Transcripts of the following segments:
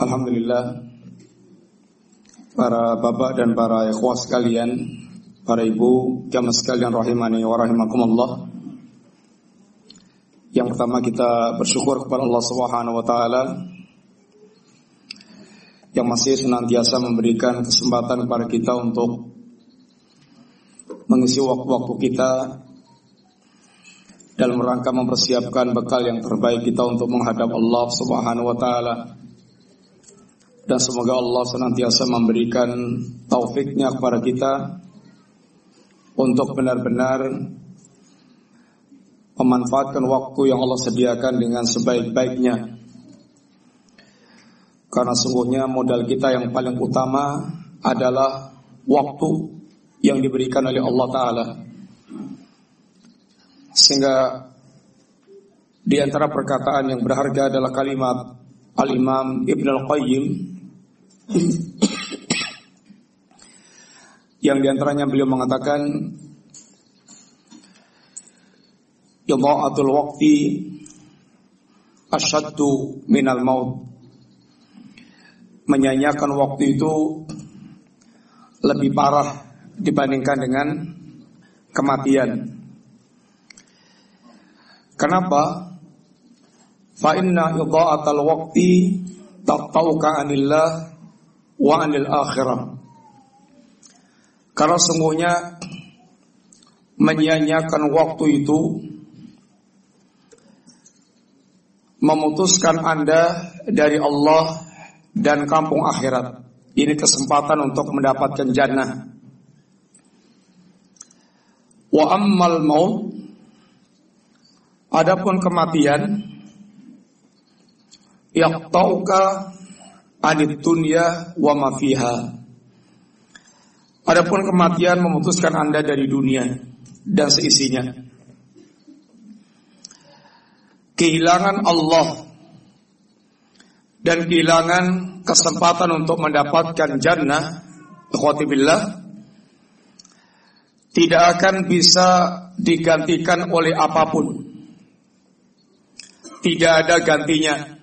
Alhamdulillah Para bapak dan para ikhwah sekalian Para ibu jamaah sekalian rahimani wa rahimakumullah. Yang pertama kita bersyukur kepada Allah Subhanahu wa taala yang masih senantiasa memberikan kesempatan kepada kita untuk mengisi waktu-waktu kita dalam rangka mempersiapkan bekal yang terbaik kita untuk menghadap Allah Subhanahu wa taala dan semoga Allah senantiasa memberikan taufiknya kepada kita untuk benar-benar memanfaatkan waktu yang Allah sediakan dengan sebaik-baiknya. Karena sungguhnya modal kita yang paling utama adalah waktu yang diberikan oleh Allah Ta'ala. Sehingga di antara perkataan yang berharga adalah kalimat Al-Imam Ibn Al-Qayyim yang di antaranya beliau mengatakan Yudha'atul waqti asyaddu minal maut Menyanyiakan waktu itu lebih parah dibandingkan dengan kematian Kenapa? Fa inna idha'atal waqti taqtauka anillah wa anil akhirah. Karena sungguhnya menyanyiakan waktu itu memutuskan Anda dari Allah dan kampung akhirat. Ini kesempatan untuk mendapatkan jannah. Wa ammal maut Adapun kematian yaqtauka anid dunya wa ma fiha. Adapun kematian memutuskan Anda dari dunia dan seisinya. Kehilangan Allah dan kehilangan kesempatan untuk mendapatkan jannah, ikhwati billah, tidak akan bisa digantikan oleh apa pun. Tidak ada gantinya.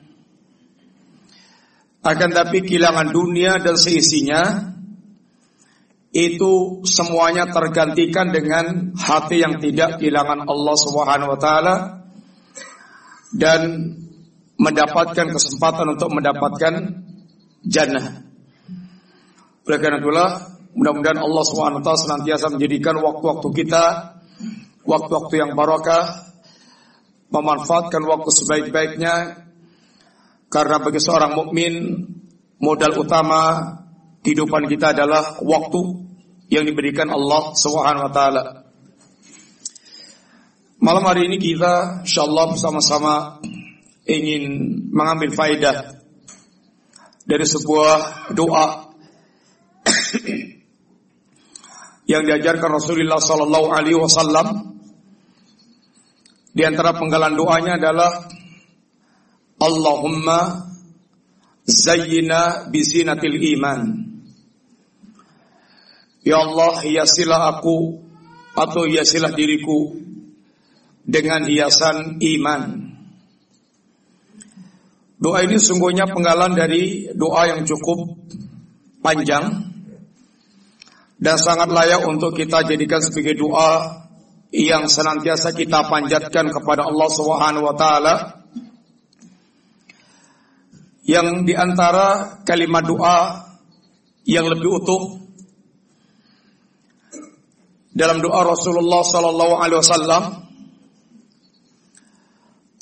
Akan tapi kehilangan dunia dan seisinya itu semuanya tergantikan dengan hati yang tidak kehilangan Allah Subhanahu wa taala dan mendapatkan kesempatan untuk mendapatkan jannah. Oleh karena itulah mudah-mudahan Allah Subhanahu wa taala senantiasa menjadikan waktu-waktu kita waktu-waktu yang barakah memanfaatkan waktu sebaik-baiknya karena bagi seorang mukmin modal utama kehidupan kita adalah waktu yang diberikan Allah Subhanahu wa taala. Malam hari ini kita insyaallah bersama-sama ingin mengambil faidah dari sebuah doa yang diajarkan Rasulullah sallallahu alaihi wasallam. Di antara penggalan doanya adalah Allahumma zayyina bisinatil iman. Ya Allah, hiasilah aku atau hiasilah diriku dengan hiasan iman. Doa ini sungguhnya penggalan dari doa yang cukup panjang dan sangat layak untuk kita jadikan sebagai doa yang senantiasa kita panjatkan kepada Allah Subhanahu wa taala yang di antara kalimat doa yang lebih utuh dalam doa Rasulullah Sallallahu Alaihi Wasallam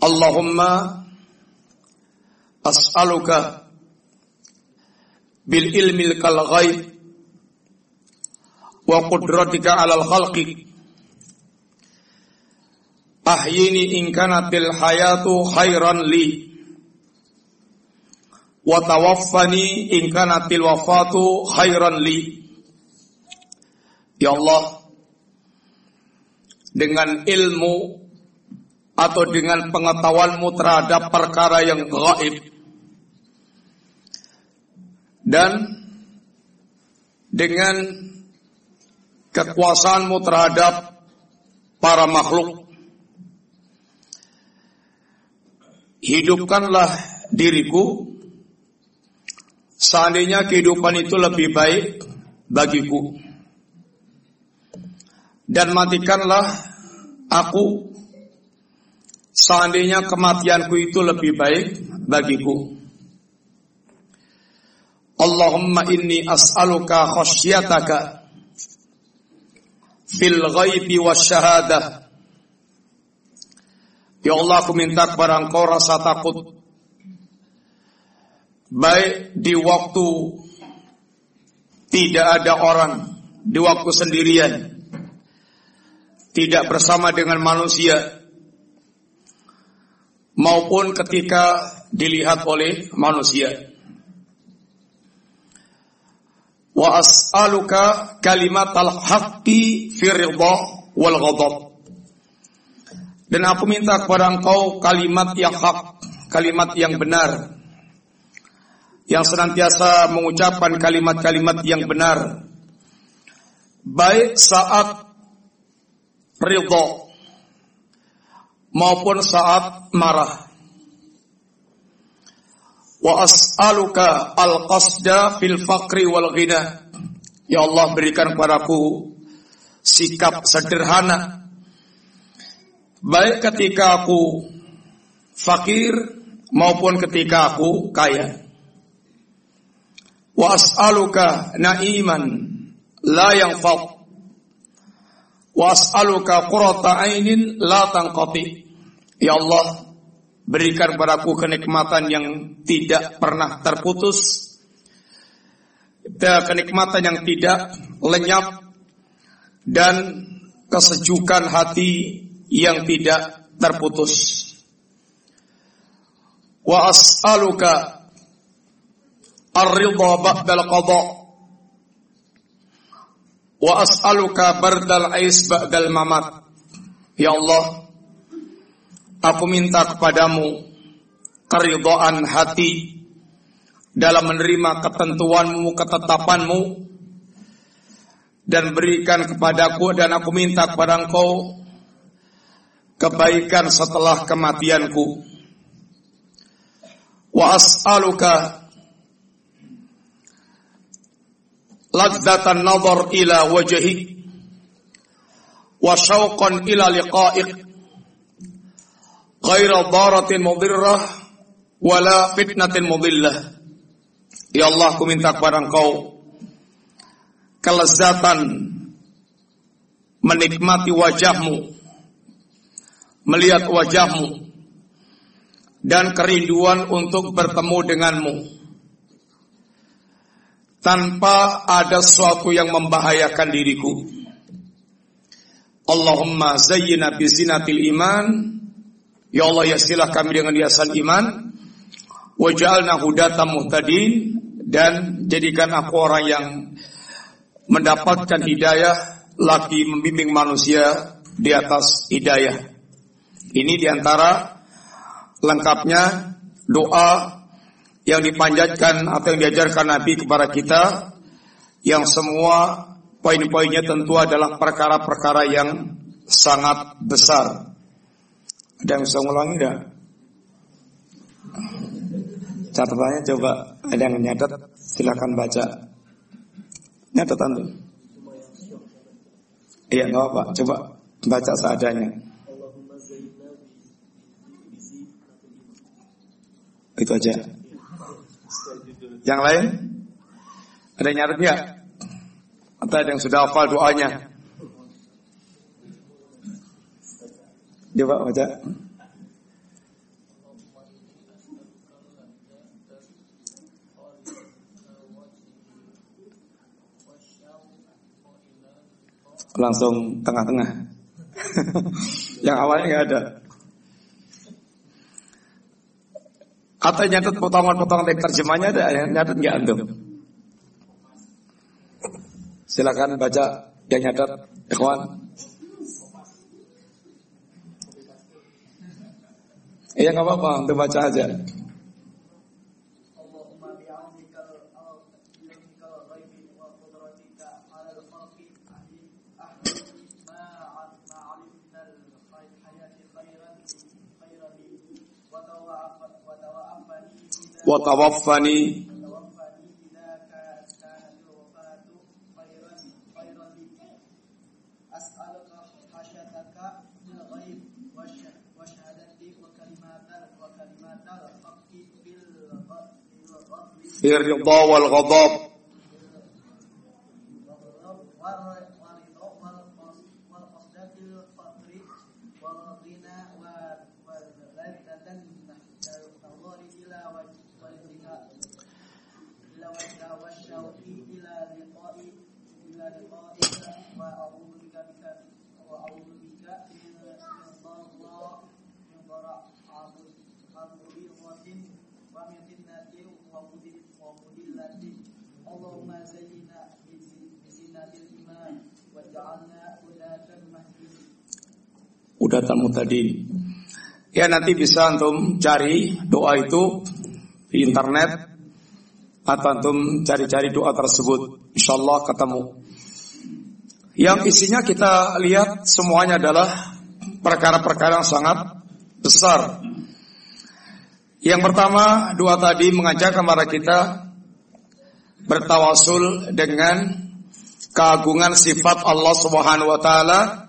Allahumma as'aluka bil ilmi kal ghaib wa qudratika alal khalqi ahyini in kanatil hayatu khairan li wa tawaffani in kanatil wafatu khairan li. Ya Allah, dengan ilmu atau dengan pengetahuanmu terhadap perkara yang gaib dan dengan kekuasaanmu terhadap para makhluk hidupkanlah diriku Seandainya kehidupan itu lebih baik bagiku. Dan matikanlah aku. Seandainya kematianku itu lebih baik bagiku. Allahumma inni as'aluka khasyataka Fil ghaibi wa syahadah. Ya Allah aku minta kepada engkau rasa takut baik di waktu tidak ada orang, di waktu sendirian, tidak bersama dengan manusia, maupun ketika dilihat oleh manusia. Wa as'aluka kalimat al-haqqi fi wal ghadab. Dan aku minta kepada engkau kalimat yang hak, kalimat yang benar, yang senantiasa mengucapkan kalimat-kalimat yang benar. Baik saat ridho maupun saat marah. Wa as'aluka al-qasda fil faqri wal ghina. Ya Allah berikan kepadaku sikap sederhana. Baik ketika aku fakir maupun ketika aku kaya wa as'aluka na'iman la yanfad wa as'aluka qurrata ainin la tanqati. Ya Allah berikan padaku kenikmatan yang tidak pernah terputus. Kenikmatan yang tidak lenyap dan kesejukan hati yang tidak terputus. Wa as'aluka qada wa as'aluka bardal ais ba'dal mamat ya Allah aku minta kepadamu keridhaan hati dalam menerima ketentuanmu ketetapanmu dan berikan kepadaku dan aku minta kepada engkau kebaikan setelah kematianku. Wa as'aluka ladzatan nazar ila wajhi wa syauqan ila liqa'ik ghaira daratin mudhirrah wala fitnatin mudillah ya Allah aku minta kepada engkau kelezatan menikmati wajahmu melihat wajahmu dan kerinduan untuk bertemu denganmu tanpa ada sesuatu yang membahayakan diriku. Allahumma zayyina bi zinatil iman. Ya Allah ya silah kami dengan hiasan iman. Waj'alna hudatan muhtadin dan jadikan aku orang yang mendapatkan hidayah lagi membimbing manusia di atas hidayah. Ini di antara lengkapnya doa yang dipanjatkan atau yang diajarkan Nabi kepada kita yang semua poin-poinnya tentu adalah perkara-perkara yang sangat besar. Ada yang bisa ngulangi enggak? Catatannya coba ada yang nyatet silakan baca. Nyatatan tuh. Iya nggak apa, coba baca seadanya. Itu aja. Yang lain? Ada yang nyatet ya? Atau ada yang sudah hafal doanya? Coba baca. Langsung tengah-tengah. yang awalnya nggak ada. Atau nyatet potongan-potongan dari terjemahnya ada nyatet nggak antum? Silakan baca yang nyatet, ikhwan. Iya nggak apa-apa, untuk baca aja. وتوفني. في الرضا والغضب. Udah tamu tadi. Ya nanti bisa antum cari doa itu di internet atau antum cari-cari doa tersebut. Insya Allah ketemu. Yang isinya kita lihat semuanya adalah perkara-perkara yang sangat besar. Yang pertama, doa tadi mengajak kepada kita bertawasul dengan keagungan sifat Allah Subhanahu wa taala.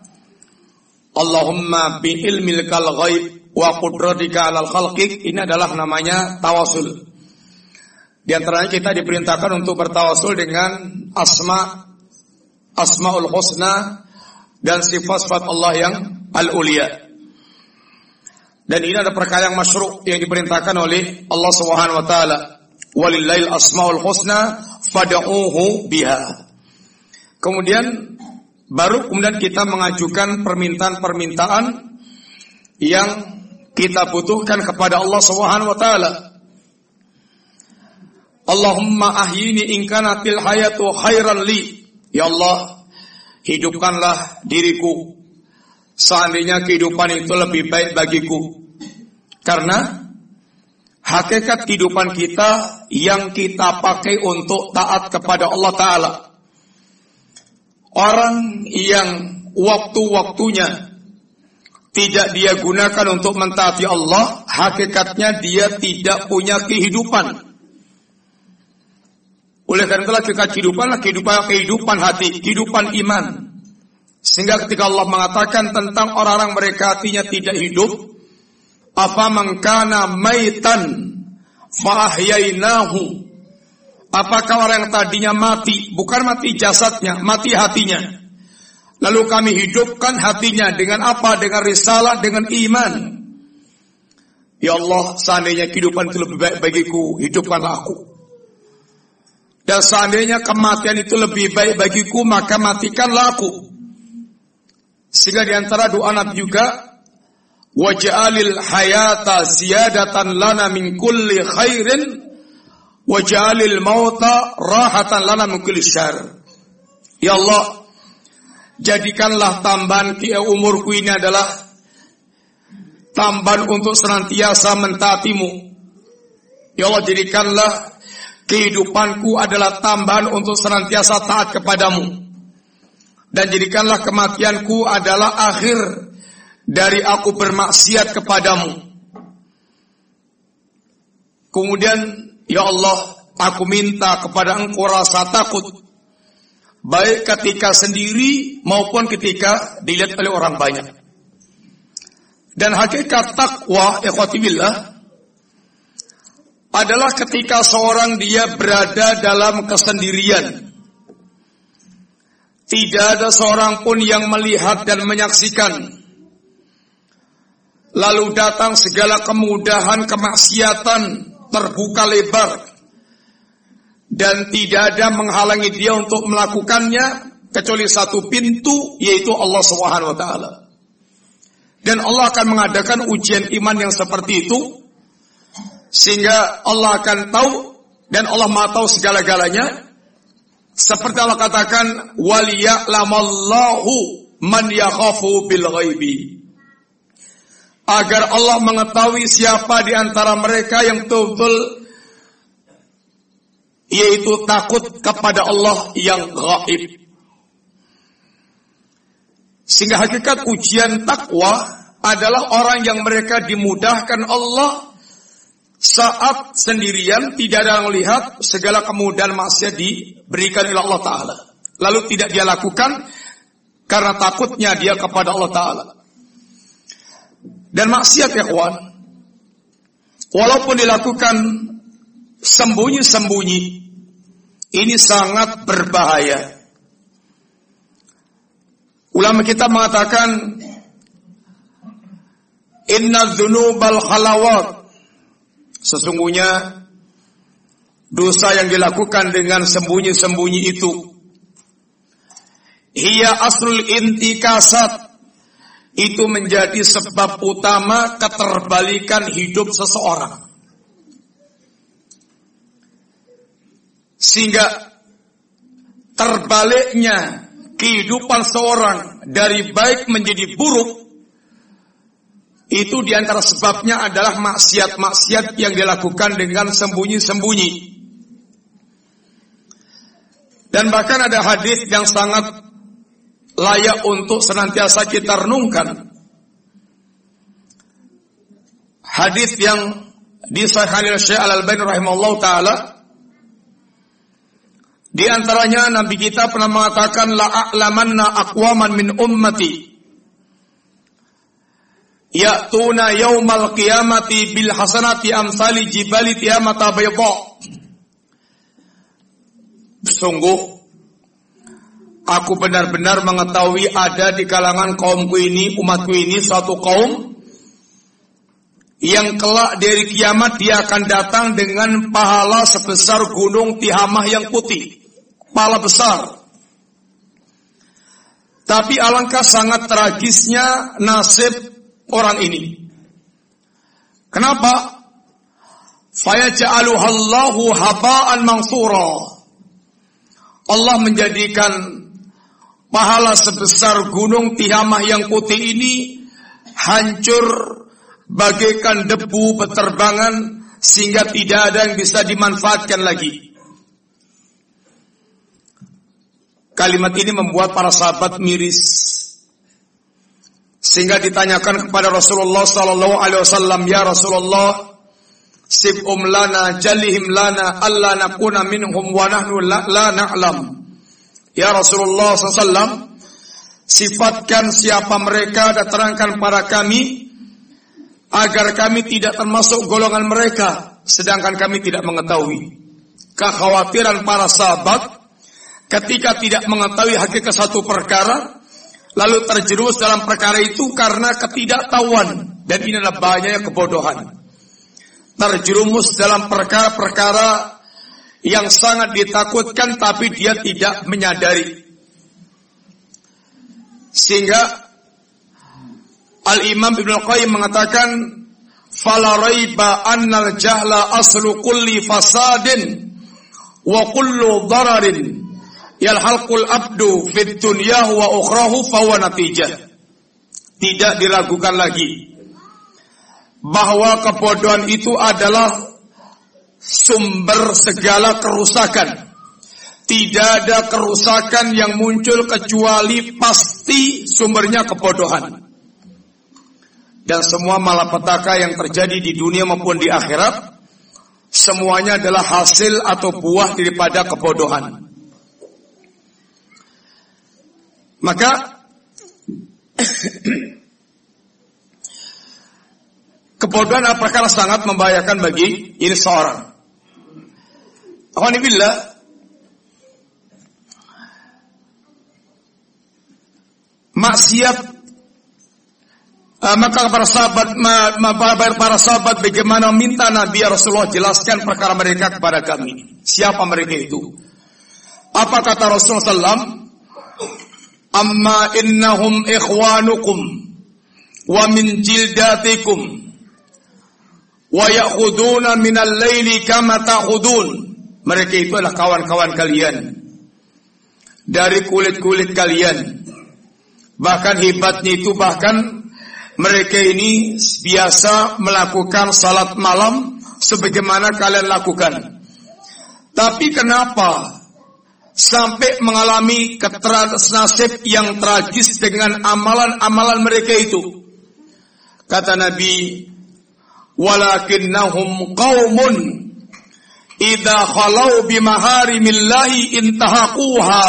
Allahumma bi ilmil kal ghaib wa qudratika alal khalqik. Ini adalah namanya tawasul. Di antaranya kita diperintahkan untuk bertawasul dengan asma asmaul husna dan sifat-sifat Allah yang al-ulia. Dan ini ada perkara yang masyru' yang diperintahkan oleh Allah Subhanahu wa taala. Walillail asmaul husna fad'uuhu biha. Kemudian baru kemudian kita mengajukan permintaan-permintaan yang kita butuhkan kepada Allah Subhanahu wa taala. Allahumma ahyini in kanatil hayatu khairan li. Ya Allah, hidupkanlah diriku seandainya kehidupan itu lebih baik bagiku. Karena hakikat kehidupan kita yang kita pakai untuk taat kepada Allah Ta'ala. Orang yang waktu-waktunya tidak dia gunakan untuk mentaati Allah, hakikatnya dia tidak punya kehidupan. Oleh karena itulah kehidupan kehidupan kehidupan hati, kehidupan iman. Sehingga ketika Allah mengatakan tentang orang-orang mereka hatinya tidak hidup, apa mengkana maitan fahyainahu. Apakah orang yang tadinya mati, bukan mati jasadnya, mati hatinya. Lalu kami hidupkan hatinya dengan apa? Dengan risalah, dengan iman. Ya Allah, seandainya kehidupan itu lebih baik bagiku, hidupkanlah aku. Dan seandainya kematian itu lebih baik bagiku, maka matikanlah aku. Sehingga di antara doa Nabi juga waj'alil hayata ziyadatan lana min kulli khairin waj'alil mauta rahatan lana min kulli syar. Ya Allah, jadikanlah tambahan ki umurku ini adalah tambahan untuk senantiasa mentaatimu. Ya Allah, jadikanlah kehidupanku adalah tambahan untuk senantiasa taat kepadamu dan jadikanlah kematianku adalah akhir dari aku bermaksiat kepadamu. Kemudian, ya Allah, aku minta kepada engkau rasa takut. Baik ketika sendiri maupun ketika dilihat oleh orang banyak. Dan hakikat takwa, ikhwatibillah, adalah ketika seorang dia berada dalam kesendirian tidak ada seorang pun yang melihat dan menyaksikan. Lalu datang segala kemudahan kemaksiatan terbuka lebar. Dan tidak ada menghalangi dia untuk melakukannya kecuali satu pintu yaitu Allah Subhanahu wa taala. Dan Allah akan mengadakan ujian iman yang seperti itu Sehingga Allah akan tahu dan Allah Maha tahu segala-galanya. Seperti Allah katakan, "Waliya'lamallahu man yakhafu bil ghaibi." Agar Allah mengetahui siapa di antara mereka yang betul yaitu takut kepada Allah yang gaib. Sehingga hakikat ujian takwa adalah orang yang mereka dimudahkan Allah saat sendirian tidak ada yang melihat segala kemudahan maksiat diberikan oleh Allah Ta'ala. Lalu tidak dia lakukan karena takutnya dia kepada Allah Ta'ala. Dan maksiat ya kawan, walaupun dilakukan sembunyi-sembunyi, ini sangat berbahaya. Ulama kita mengatakan Inna dzunubal khalawat. Sesungguhnya dosa yang dilakukan dengan sembunyi-sembunyi itu Hiya aslul intikasat itu menjadi sebab utama keterbalikan hidup seseorang. Sehingga terbaliknya kehidupan seorang dari baik menjadi buruk itu di antara sebabnya adalah maksiat-maksiat yang dilakukan dengan sembunyi-sembunyi. Dan bahkan ada hadis yang sangat layak untuk senantiasa kita renungkan. Hadis yang disahkan oleh Syekh Al-Albani rahimahullah taala di antaranya Nabi kita pernah mengatakan la a'lamanna aqwaman min ummati ya'tuna yaumal qiyamati bil hasanati amsali jibali tiamata bayda. Sungguh aku benar-benar mengetahui ada di kalangan kaumku ini, umatku ini suatu kaum yang kelak dari kiamat dia akan datang dengan pahala sebesar gunung Tihamah yang putih pala besar. Tapi alangkah sangat tragisnya nasib orang ini. Kenapa? Fayaj'aluhallahu haba'an mansura. Allah menjadikan pahala sebesar gunung Tihamah yang putih ini hancur bagaikan debu beterbangan sehingga tidak ada yang bisa dimanfaatkan lagi. Kalimat ini membuat para sahabat miris. Sehingga ditanyakan kepada Rasulullah sallallahu alaihi wasallam, "Ya Rasulullah, sibum lana jalihim lana alla nakuna minhum wa nahnu la, la na'lam." Ya Rasulullah sallallahu sifatkan siapa mereka dan terangkan pada kami agar kami tidak termasuk golongan mereka sedangkan kami tidak mengetahui. Kekhawatiran para sahabat ketika tidak mengetahui hakikat satu perkara, lalu terjerumus dalam perkara itu karena ketidaktahuan dan ini adalah bahayanya kebodohan. Terjerumus dalam perkara-perkara yang sangat ditakutkan tapi dia tidak menyadari. Sehingga Al-Imam Ibn Qayyim mengatakan fala raiba annal jahla aslu kulli fasadin wa kullu dararin yalhalqul abdu fit dunya wa ukhrahu fahuwa natijah. Tidak diragukan lagi bahwa kebodohan itu adalah sumber segala kerusakan. Tidak ada kerusakan yang muncul kecuali pasti sumbernya kebodohan. Dan semua malapetaka yang terjadi di dunia maupun di akhirat semuanya adalah hasil atau buah daripada kebodohan. Maka kebodohan apakah sangat membahayakan bagi ini seorang. Alhamdulillah maksiat uh, maka para sahabat ma, ma, para sahabat bagaimana minta Nabi Rasulullah jelaskan perkara mereka kepada kami. Siapa mereka itu? Apa kata Rasulullah SAW? Amma innahum ikhwanukum wa min jildatikum wa ya'khuduna minal laili kama ta'khudun. Mereka itu adalah kawan-kawan kalian dari kulit-kulit kalian. Bahkan hebatnya itu bahkan mereka ini biasa melakukan salat malam sebagaimana kalian lakukan. Tapi kenapa sampai mengalami keteras nasib yang tragis dengan amalan-amalan mereka itu? Kata Nabi, walakinnahum qaumun idza khalau bimaharimillahi intahaquha.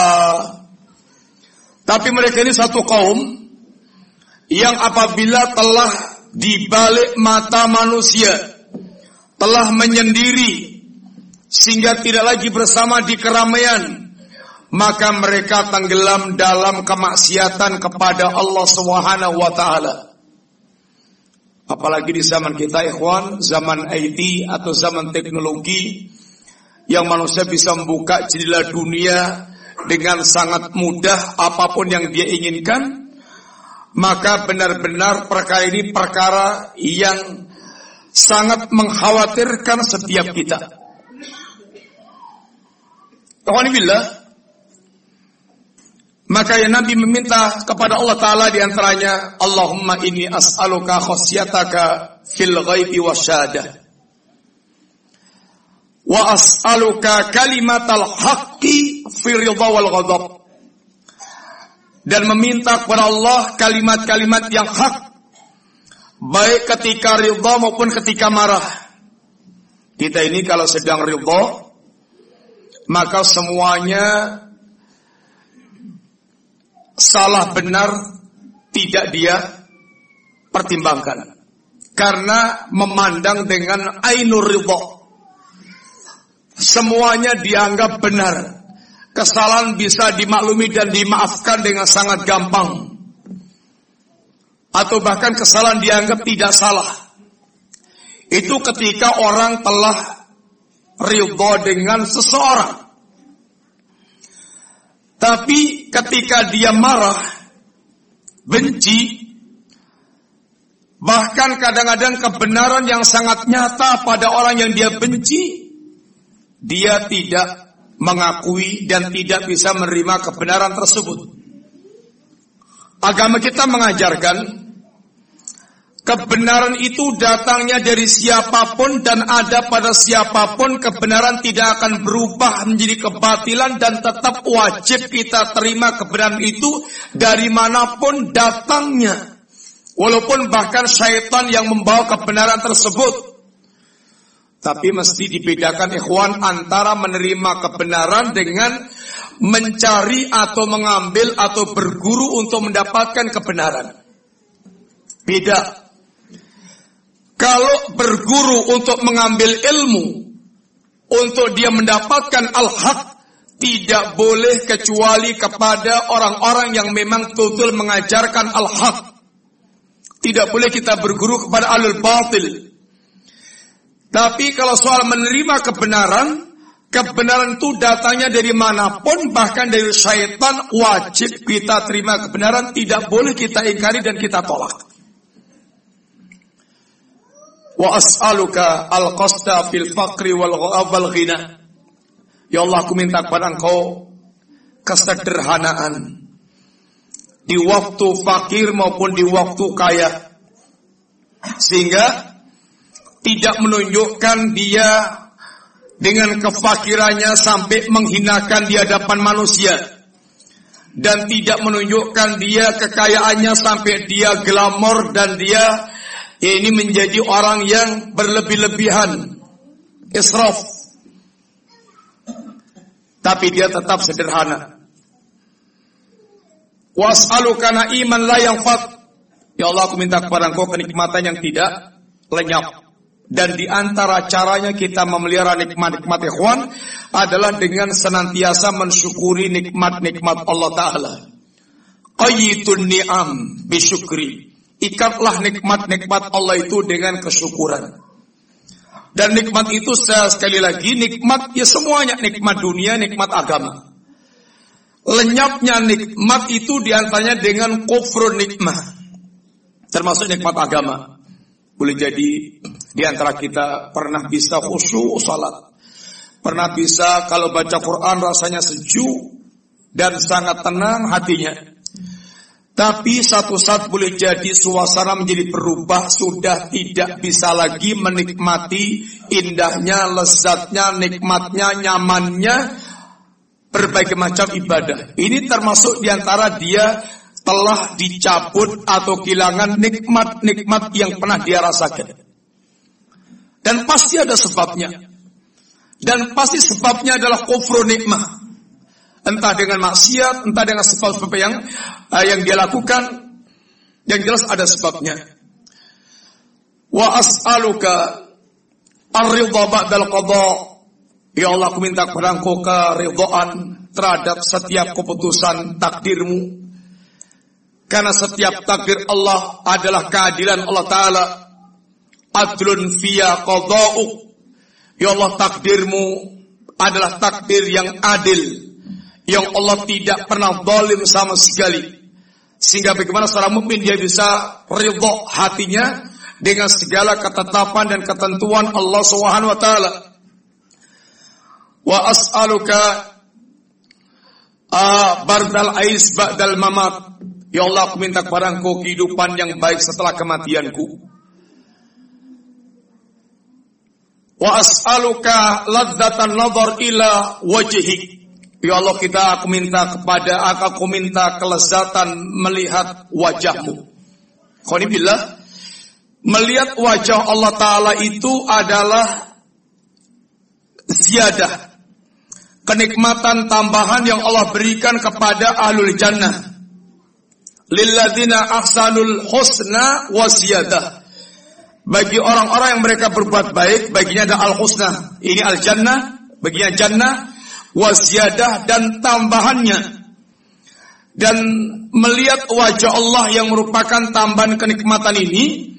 Tapi mereka ini satu kaum yang apabila telah dibalik mata manusia telah menyendiri sehingga tidak lagi bersama di keramaian maka mereka tenggelam dalam kemaksiatan kepada Allah Subhanahu wa taala. Apalagi di zaman kita ikhwan, zaman IT atau zaman teknologi yang manusia bisa membuka jendela dunia dengan sangat mudah apa pun yang dia inginkan, maka benar-benar perkara ini perkara yang sangat mengkhawatirkan setiap kita. Alhamdulillah, maka ya Nabi meminta kepada Allah Ta'ala di antaranya Allahumma inni as'aluka khosyataka fil ghaibi wa syadah. Wa as'aluka kalimatal haqqi fil ridha wal ghadab. Dan meminta kepada Allah kalimat-kalimat yang hak Baik ketika ridha maupun ketika marah. Kita ini kalau sedang ridha Maka semuanya salah benar tidak dia pertimbangkan. Karena memandang dengan ainur ridho. Semuanya dianggap benar. Kesalahan bisa dimaklumi dan dimaafkan dengan sangat gampang. Atau bahkan kesalahan dianggap tidak salah. Itu ketika orang telah ridho dengan seseorang. Tapi ketika dia marah, benci, bahkan kadang-kadang kebenaran yang sangat nyata pada orang yang dia benci, dia tidak mengakui dan tidak bisa menerima kebenaran tersebut. Agama kita mengajarkan Kebenaran itu datangnya dari siapa pun dan ada pada siapa pun kebenaran tidak akan berubah menjadi kebatilan dan tetap wajib kita terima kebenaran itu dari mana pun datangnya. Walaupun bahkan syaitan yang membawa kebenaran tersebut. Tapi mesti dibedakan ikhwan antara menerima kebenaran dengan mencari atau mengambil atau berguru untuk mendapatkan kebenaran. Beda. Kalau berguru untuk mengambil ilmu, untuk dia mendapatkan al-haq, tidak boleh kecuali kepada orang-orang yang memang betul mengajarkan al-haq. Tidak boleh kita berguru kepada alul batil. Tapi kalau soal menerima kebenaran, kebenaran itu datanya dari mana pun, bahkan dari syaitan, wajib kita terima kebenaran, tidak boleh kita ingkari dan kita tolak wa as'aluka al-qasta fil faqri wal wal ghina. Ya Allah, aku minta kepada Engkau kesederhanaan di waktu fakir maupun di waktu kaya. Sehingga tidak menunjukkan dia dengan kefakirannya sampai menghinakan di hadapan manusia dan tidak menunjukkan dia kekayaannya sampai dia glamor dan dia ini menjadi orang yang berlebih-lebihan, israf. Tapi dia tetap sederhana. Was'aluka iman la yang fat. Ya Allah aku minta kepada engkau kenikmatan yang tidak lenyap. Dan di antara caranya kita memelihara nikmat-nikmat ikhwan adalah dengan senantiasa mensyukuri nikmat-nikmat Allah Ta'ala. Qayyitun ni'am bisyukri. Ikatlah nikmat-nikmat Allah itu dengan kesyukuran. Dan nikmat itu saya sekali lagi nikmat ya semuanya nikmat dunia, nikmat agama. Lenyapnya nikmat itu di antaranya dengan kufrun nikmat. Termasuk nikmat agama. Boleh jadi di antara kita pernah bisa khusyuk salat. Pernah bisa kalau baca Quran rasanya sejuk dan sangat tenang hatinya. Tapi satu saat boleh jadi suasana menjadi berubah Sudah tidak bisa lagi menikmati indahnya, lezatnya, nikmatnya, nyamannya Berbagai macam ibadah. Ini termasuk di antara dia telah dicabut atau kehilangan nikmat-nikmat yang pernah dia rasakan. Dan pasti ada sebabnya. Dan pasti sebabnya adalah kufru nikmah entah dengan maksiat, entah dengan sebab-sebab yang uh, yang dia lakukan, yang jelas ada sebabnya. Wa as'aluka ar-ridha ba'dal qada. Ya Allah, aku minta kepada Engkau keridhaan terhadap setiap keputusan takdirmu. Karena setiap takdir Allah adalah keadilan Allah Ta'ala. Adlun fiya qada'uk. Ya Allah, takdirmu adalah takdir yang adil yang Allah tidak pernah zalim sama sekali. Sehingga bagaimana seorang mukmin dia bisa ridho hatinya dengan segala ketetapan dan ketentuan Allah Subhanahu wa taala. Wa as'aluka bardal ais ba'dal mamat. Ya Allah aku minta kepada engkau kehidupan yang baik setelah kematianku. Wa as'aluka ladzatan nadhar ila wajhik. Ya Allah kita aku minta kepada aku minta kelezatan melihat wajahmu. Khonibillah. Melihat wajah Allah Ta'ala itu adalah ziyadah. Kenikmatan tambahan yang Allah berikan kepada ahlul jannah. Lilladina ahsanul husna wa ziyadah. Bagi orang-orang yang mereka berbuat baik, baginya ada al-husna. Ini al-jannah, baginya jannah wasiadah dan tambahannya dan melihat wajah Allah yang merupakan tambahan kenikmatan ini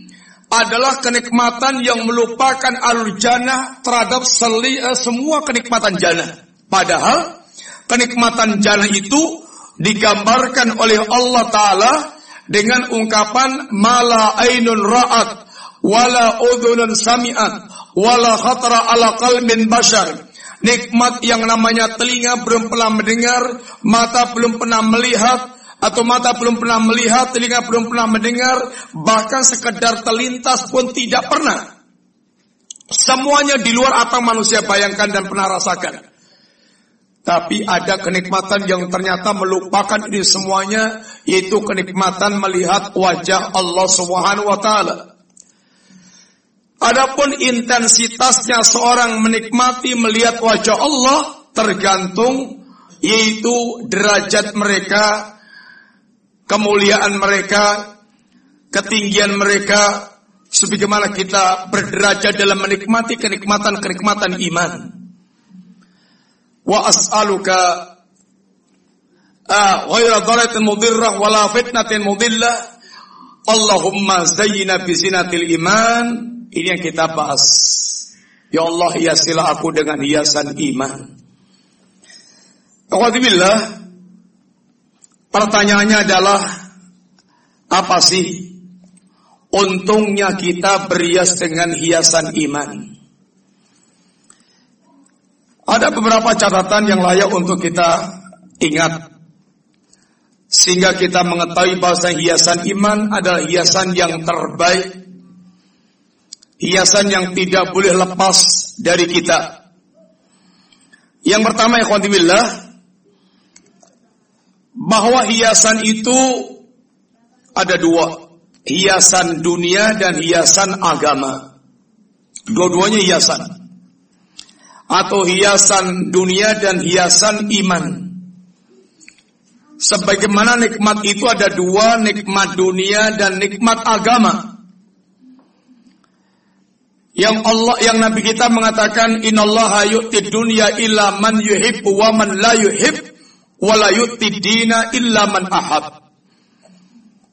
adalah kenikmatan yang melupakan alur jannah terhadap seli, uh, semua kenikmatan jannah. Padahal kenikmatan jannah itu digambarkan oleh Allah Ta'ala dengan ungkapan mala ainun ra'at wala udhunun sami'at wala khatra ala qalbin bashar Nikmat yang namanya telinga belum pernah mendengar, mata belum pernah melihat, atau mata belum pernah melihat, telinga belum pernah mendengar, bahkan sekedar terlintas pun tidak pernah. Semuanya di luar apa manusia bayangkan dan pernah rasakan. Tapi ada kenikmatan yang ternyata melupakan ini semuanya, yaitu kenikmatan melihat wajah Allah Subhanahu wa taala. Adapun intensitasnya seorang menikmati melihat wajah Allah tergantung yaitu derajat mereka, kemuliaan mereka, ketinggian mereka, sebagaimana kita berderajat dalam menikmati kenikmatan-kenikmatan iman. Wa as'aluka ah, ghaira dharatin mudirrah wala fitnatin mudillah. Allahumma zayyina bi zinatil iman ini yang kita bahas. Ya Allah hiasilah aku dengan hiasan iman. Alhamdulillah. Pertanyaannya adalah apa sih untungnya kita berias dengan hiasan iman? Ada beberapa catatan yang layak untuk kita ingat sehingga kita mengetahui bahwa hiasan iman adalah hiasan yang terbaik hiasan yang tidak boleh lepas dari kita. Yang pertama ikhwanillah bahwa hiasan itu ada dua, hiasan dunia dan hiasan agama. Dua-duanya hiasan. Atau hiasan dunia dan hiasan iman. Sebagaimana nikmat itu ada dua, nikmat dunia dan nikmat agama. Yang Allah yang Nabi kita mengatakan innallaha yu'ti dunya illa man yuhibbu wa man la yuhib wa la yu'ti dina illa man ahab.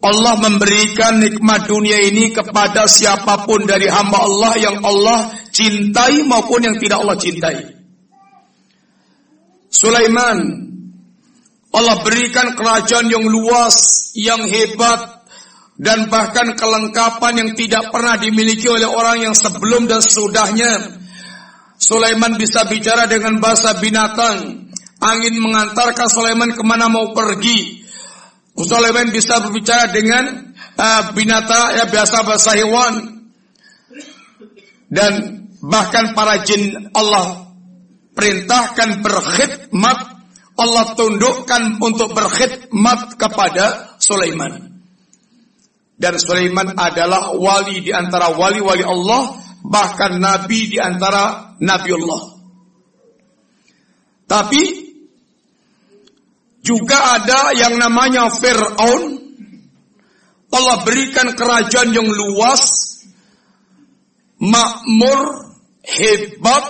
Allah memberikan nikmat dunia ini kepada siapa pun dari hamba Allah yang Allah cintai maupun yang tidak Allah cintai. Sulaiman Allah berikan kerajaan yang luas, yang hebat, dan bahkan kelengkapan yang tidak pernah dimiliki oleh orang yang sebelum dan sesudahnya. Sulaiman bisa bicara dengan bahasa binatang. Angin mengantarkan Sulaiman ke mana mau pergi. Sulaiman bisa berbicara dengan uh, binatang ya biasa bahasa hewan. Dan bahkan para jin Allah perintahkan berkhidmat. Allah tundukkan untuk berkhidmat kepada Sulaiman. Dan Sulaiman adalah wali di antara wali-wali Allah, bahkan nabi di antara nabi Allah. Tapi juga ada yang namanya Fir'aun. Allah berikan kerajaan yang luas, makmur, hebat,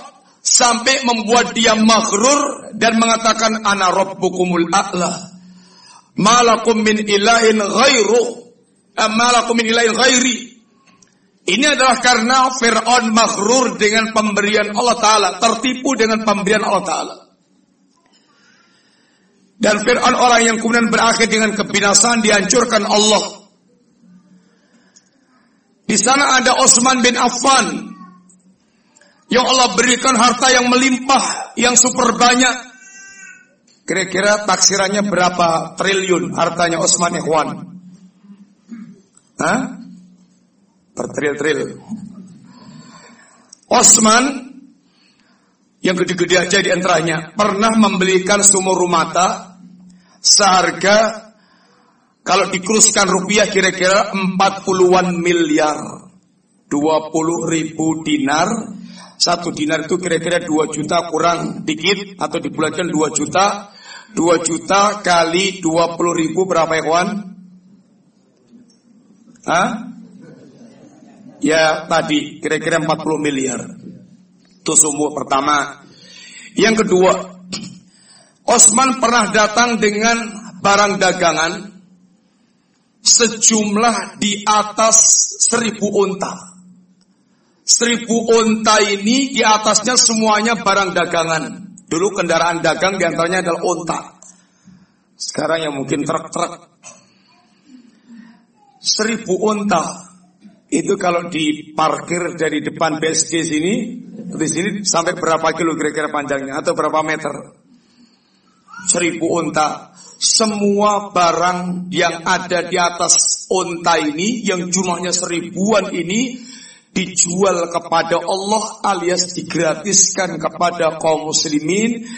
sampai membuat dia maghrur dan mengatakan ana rabbukumul a'la. Malakum min ilahin ghairu min ilahin. Ini adalah karena Fir'aun makhrur dengan pemberian Allah Ta'ala. Tertipu dengan pemberian Allah Ta'ala. Dan Fir'aun orang yang kemudian berakhir dengan kebinasaan dihancurkan Allah. Di sana ada Osman bin Affan. Yang Allah berikan harta yang melimpah, yang super banyak. Kira-kira taksirannya berapa triliun hartanya Osman Ikhwan? Hah? Bertril-tril. Osman yang gede-gede aja di antaranya pernah membelikan sumur mata seharga kalau dikuruskan rupiah kira-kira 40-an miliar. 20 ribu dinar. Satu dinar itu kira-kira 2 juta kurang dikit atau dibulatkan 2 juta. 2 juta kali 20 ribu berapa ya kawan? Hah? Ya tadi kira-kira 40 miliar. Itu sumbu pertama. Yang kedua, Osman pernah datang dengan barang dagangan sejumlah di atas seribu unta. Seribu unta ini di atasnya semuanya barang dagangan. Dulu kendaraan dagang di antaranya adalah unta. Sekarang yang mungkin truk-truk seribu unta. Itu kalau diparkir dari depan BSD sini di sini sampai berapa kilo kira-kira panjangnya? Atau berapa meter? Seribu unta. Semua barang yang ada di atas unta ini yang jumlahnya seribuan ini dijual kepada Allah alias digratiskan kepada kaum muslimin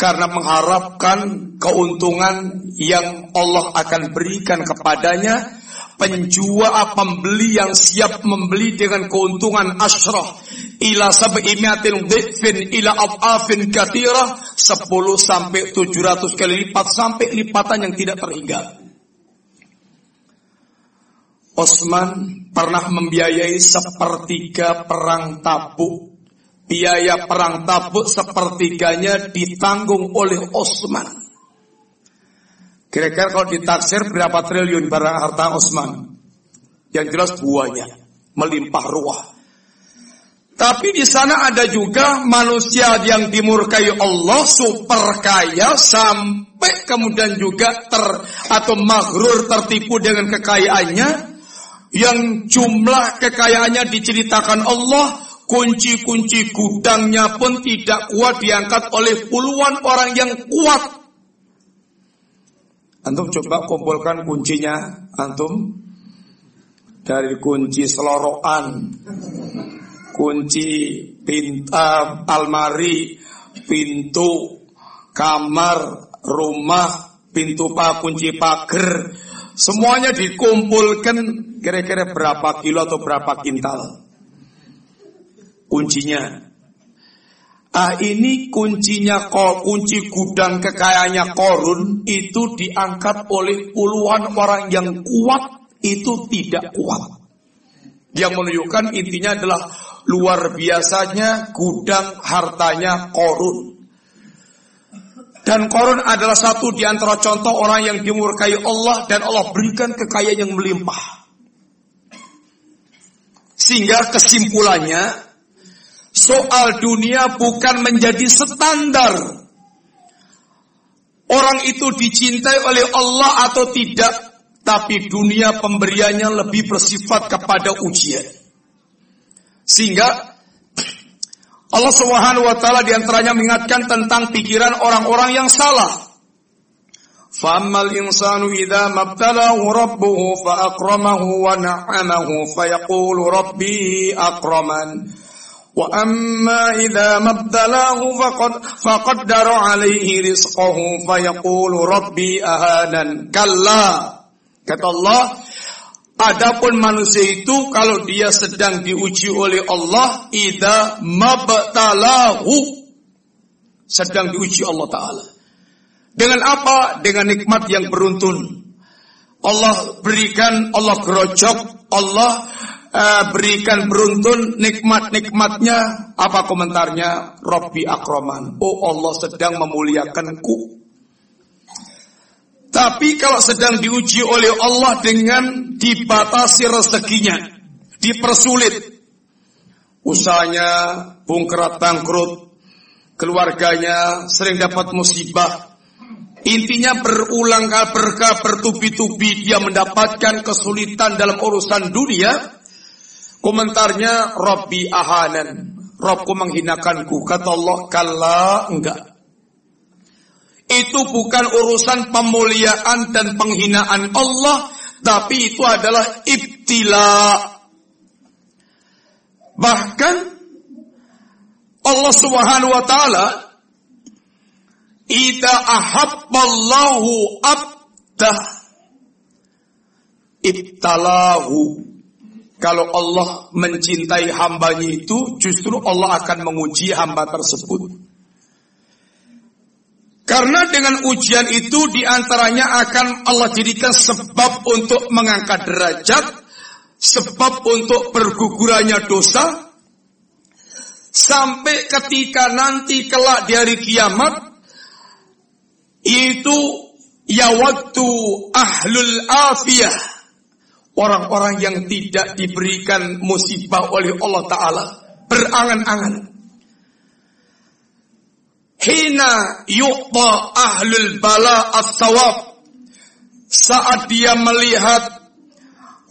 karena mengharapkan keuntungan yang Allah akan berikan kepadanya penjual pembeli yang siap membeli dengan keuntungan asyrah ila sab'imiatil dhifin ila af'afin kathirah 10 sampai 700 kali lipat sampai lipatan yang tidak terhingga. Osman pernah membiayai sepertiga perang tabuk. Biaya perang tabuk sepertiganya ditanggung oleh Osman. Kira-kira kalau ditaksir berapa triliun barang harta Utsman? Yang jelas buahnya melimpah ruah. Tapi di sana ada juga manusia yang dimurkai Allah super kaya sampai kemudian juga ter atau maghrur tertipu dengan kekayaannya yang jumlah kekayaannya diceritakan Allah kunci-kunci gudangnya pun tidak kuat diangkat oleh puluhan orang yang kuat Antum coba kumpulkan kuncinya antum. Dari kunci selorokan, kunci pinta, almari, pintu, kamar, rumah, pintu pak, kunci pagar, semuanya dikumpulkan kira-kira berapa kilo atau berapa kintal? Kuncinya Ah ini kuncinya kunci gudang kekayaannya korun itu diangkat oleh puluhan orang yang kuat itu tidak kuat. Yang menunjukkan intinya adalah luar biasanya gudang hartanya korun. Dan korun adalah satu di antara contoh orang yang dimurkai Allah dan Allah berikan kekayaan yang melimpah. Sehingga kesimpulannya soal dunia bukan menjadi standar. Orang itu dicintai oleh Allah atau tidak. tapi dunia pemberiannya lebih bersifat kepada ujian. Sehingga Allah Subhanahu wa taala di antaranya mengingatkan tentang pikiran orang-orang yang salah. Famal insanu idza mabtalahu rabbuhu fa akramahu wa na'amahu fayaqulu rabbi akraman. Wa amma idza mabtalahu faqad faqaddara alaihi rizqahu fayaqulu rabbi ahanan. Kalla. Kata Allah, Adapun manusia itu kalau dia sedang diuji oleh Allah, ida mabtalahu sedang diuji Allah Taala. Dengan apa? Dengan nikmat yang beruntun. Allah berikan, Allah gerojok, Allah uh, berikan beruntun nikmat-nikmatnya. Apa komentarnya? Robbi akroman. Oh Allah sedang memuliakanku. Tapi kalau sedang diuji oleh Allah dengan dibatasi rezekinya, dipersulit, usahanya bungkerat bangkrut, keluarganya sering dapat musibah, Intinya berulang kali berkah bertubi-tubi dia mendapatkan kesulitan dalam urusan dunia. Komentarnya Robbi ahanan. Robku menghinakanku. Kata Allah, kalla enggak. Itu bukan urusan pemuliaan dan penghinaan Allah, tapi itu adalah ibtila. Bahkan Allah Subhanahu wa taala Ida ahabballahu abdah ibtalahu. Kalau Allah mencintai hambanya itu, justru Allah akan menguji hamba tersebut. Karena dengan ujian itu di antaranya akan Allah jadikan sebab untuk mengangkat derajat, sebab untuk bergugurannya dosa, sampai ketika nanti kelak di hari kiamat, itu ya waktu ahlul afiyah, orang-orang yang tidak diberikan musibah oleh Allah Ta'ala, berangan-angan Hina yuqta ahlul bala as-sawab. Saat dia melihat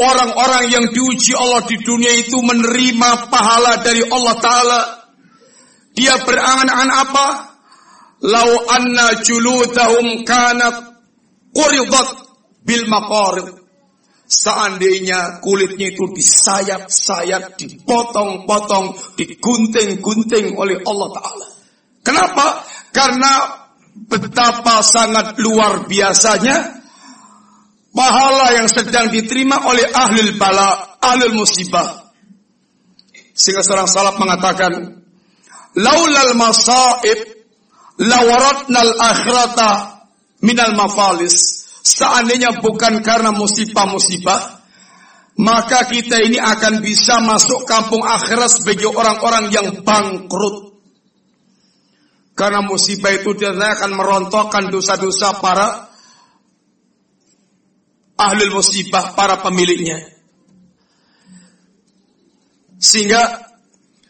orang-orang yang diuji Allah di dunia itu menerima pahala dari Allah Ta'ala. Dia berangan-angan apa? Lau anna juludahum kanat bil maqarid. Seandainya kulitnya itu disayat-sayat, dipotong-potong, digunting-gunting oleh Allah Ta'ala. Kenapa? Karena betapa sangat luar biasanya pahala yang sedang diterima oleh ahli bala, ahli musibah. Sehingga seorang salaf mengatakan, Laulal masaib lawaratnal akhirata minal mafalis. Seandainya bukan karena musibah-musibah, maka kita ini akan bisa masuk kampung akhirat sebagai orang-orang yang bangkrut. Karena musibah itu dia akan merontokkan dosa-dosa para ahli musibah, para pemiliknya. Sehingga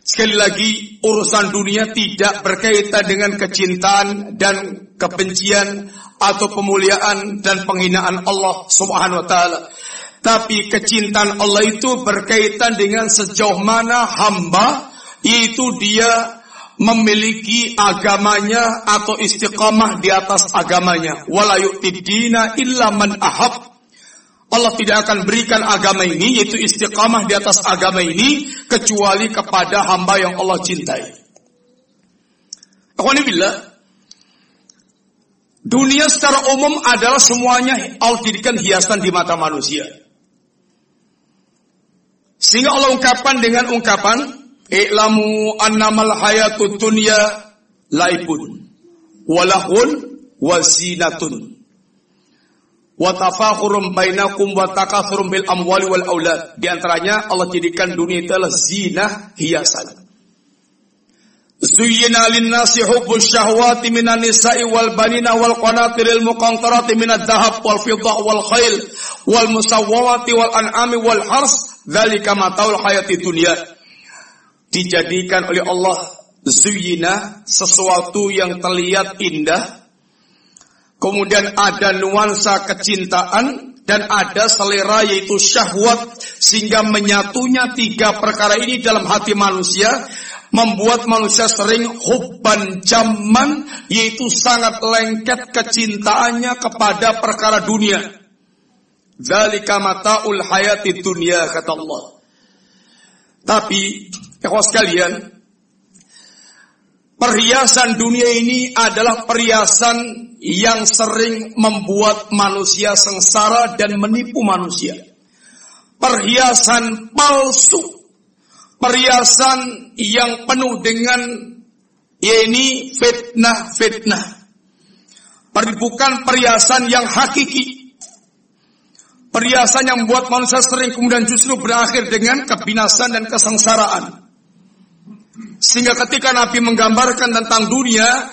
sekali lagi urusan dunia tidak berkaitan dengan kecintaan dan kebencian atau pemuliaan dan penghinaan Allah Subhanahu wa taala. Tapi kecintaan Allah itu berkaitan dengan sejauh mana hamba yaitu dia memiliki agamanya atau istiqamah di atas agamanya. Wala yu'tidina illa man ahab. Allah tidak akan berikan agama ini, yaitu istiqamah di atas agama ini, kecuali kepada hamba yang Allah cintai. Alhamdulillah, dunia secara umum adalah semuanya Allah jadikan hiasan di mata manusia. Sehingga Allah ungkapkan dengan ungkapan I'lamu annamal hayatud dunya laibun walahun wazinatun wa tafakhurum bainakum wa takathurum bil amwali wal aulad. Di antaranya Allah jadikan dunia itu adalah zina hiasan. Zuyyina lin-nasi syahwati minan nisa'i wal banina wal qanatiril muqantarati minad dhahab wal fiddah wal khail wal musawwamati wal an'ami wal hars dzalika mataul hayati dunya dijadikan oleh Allah zuyina sesuatu yang terlihat indah kemudian ada nuansa kecintaan dan ada selera yaitu syahwat sehingga menyatunya tiga perkara ini dalam hati manusia membuat manusia sering hubban jaman yaitu sangat lengket kecintaannya kepada perkara dunia. Zalika mataul hayati dunia kata Allah. Tapi, ikhwas sekalian, perhiasan dunia ini adalah perhiasan yang sering membuat manusia sengsara dan menipu manusia. Perhiasan palsu perhiasan yang penuh dengan ya ini fitnah-fitnah. Bukan perhiasan yang hakiki. Perhiasan yang membuat manusia sering kemudian justru berakhir dengan kebinasan dan kesengsaraan. Sehingga ketika Nabi menggambarkan tentang dunia,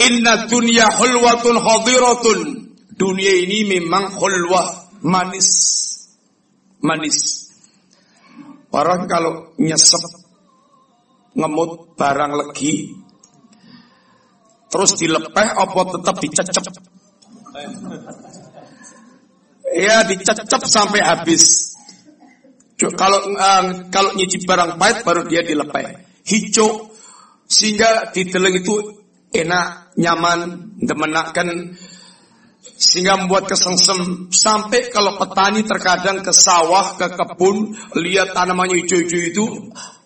inna dunya hulwatun hadiratun. Dunia ini memang hulwah, manis. Manis. Orang kalau nyesep ngemut barang legi terus dilepeh apa tetap dicecep? Ya dicecep sampai habis. Kalau uh, kalau nyicip barang pahit baru dia dilepeh. Hijau sehingga di itu enak, nyaman, demenakan sehingga membuat kesengsem sampai kalau petani terkadang ke sawah, ke kebun, lihat tanamannya hijau-hijau itu,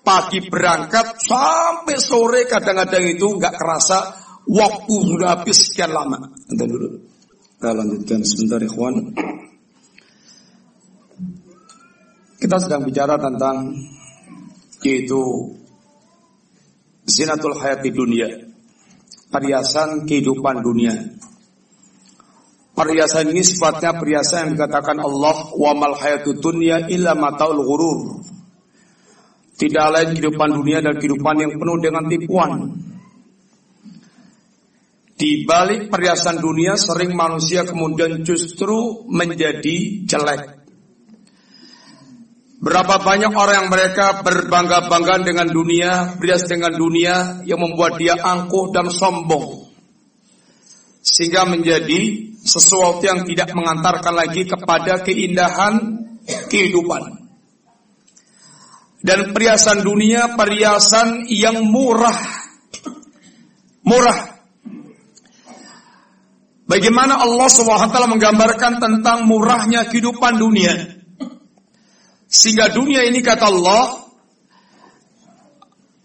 pagi berangkat sampai sore kadang-kadang itu nggak kerasa waktu sudah habis sekian lama. Nanti dulu. Kita lanjutkan sebentar ikhwan. Kita sedang bicara tentang yaitu zinatul hayati dunia. Perhiasan kehidupan dunia. Perhiasan ini sifatnya perhiasan yang dikatakan Allah wa mal hayatud dunya illa mataul ghurur. Tidak lain kehidupan dunia dan kehidupan yang penuh dengan tipuan. Di balik perhiasan dunia sering manusia kemudian justru menjadi jelek. Berapa banyak orang yang mereka berbangga-bangga dengan dunia, berhias dengan dunia yang membuat dia angkuh dan sombong. Sehingga menjadi sesuatu yang tidak mengantarkan lagi kepada keindahan kehidupan. Dan perhiasan dunia perhiasan yang murah. Murah. Bagaimana Allah SWT menggambarkan tentang murahnya kehidupan dunia. Sehingga dunia ini kata Allah,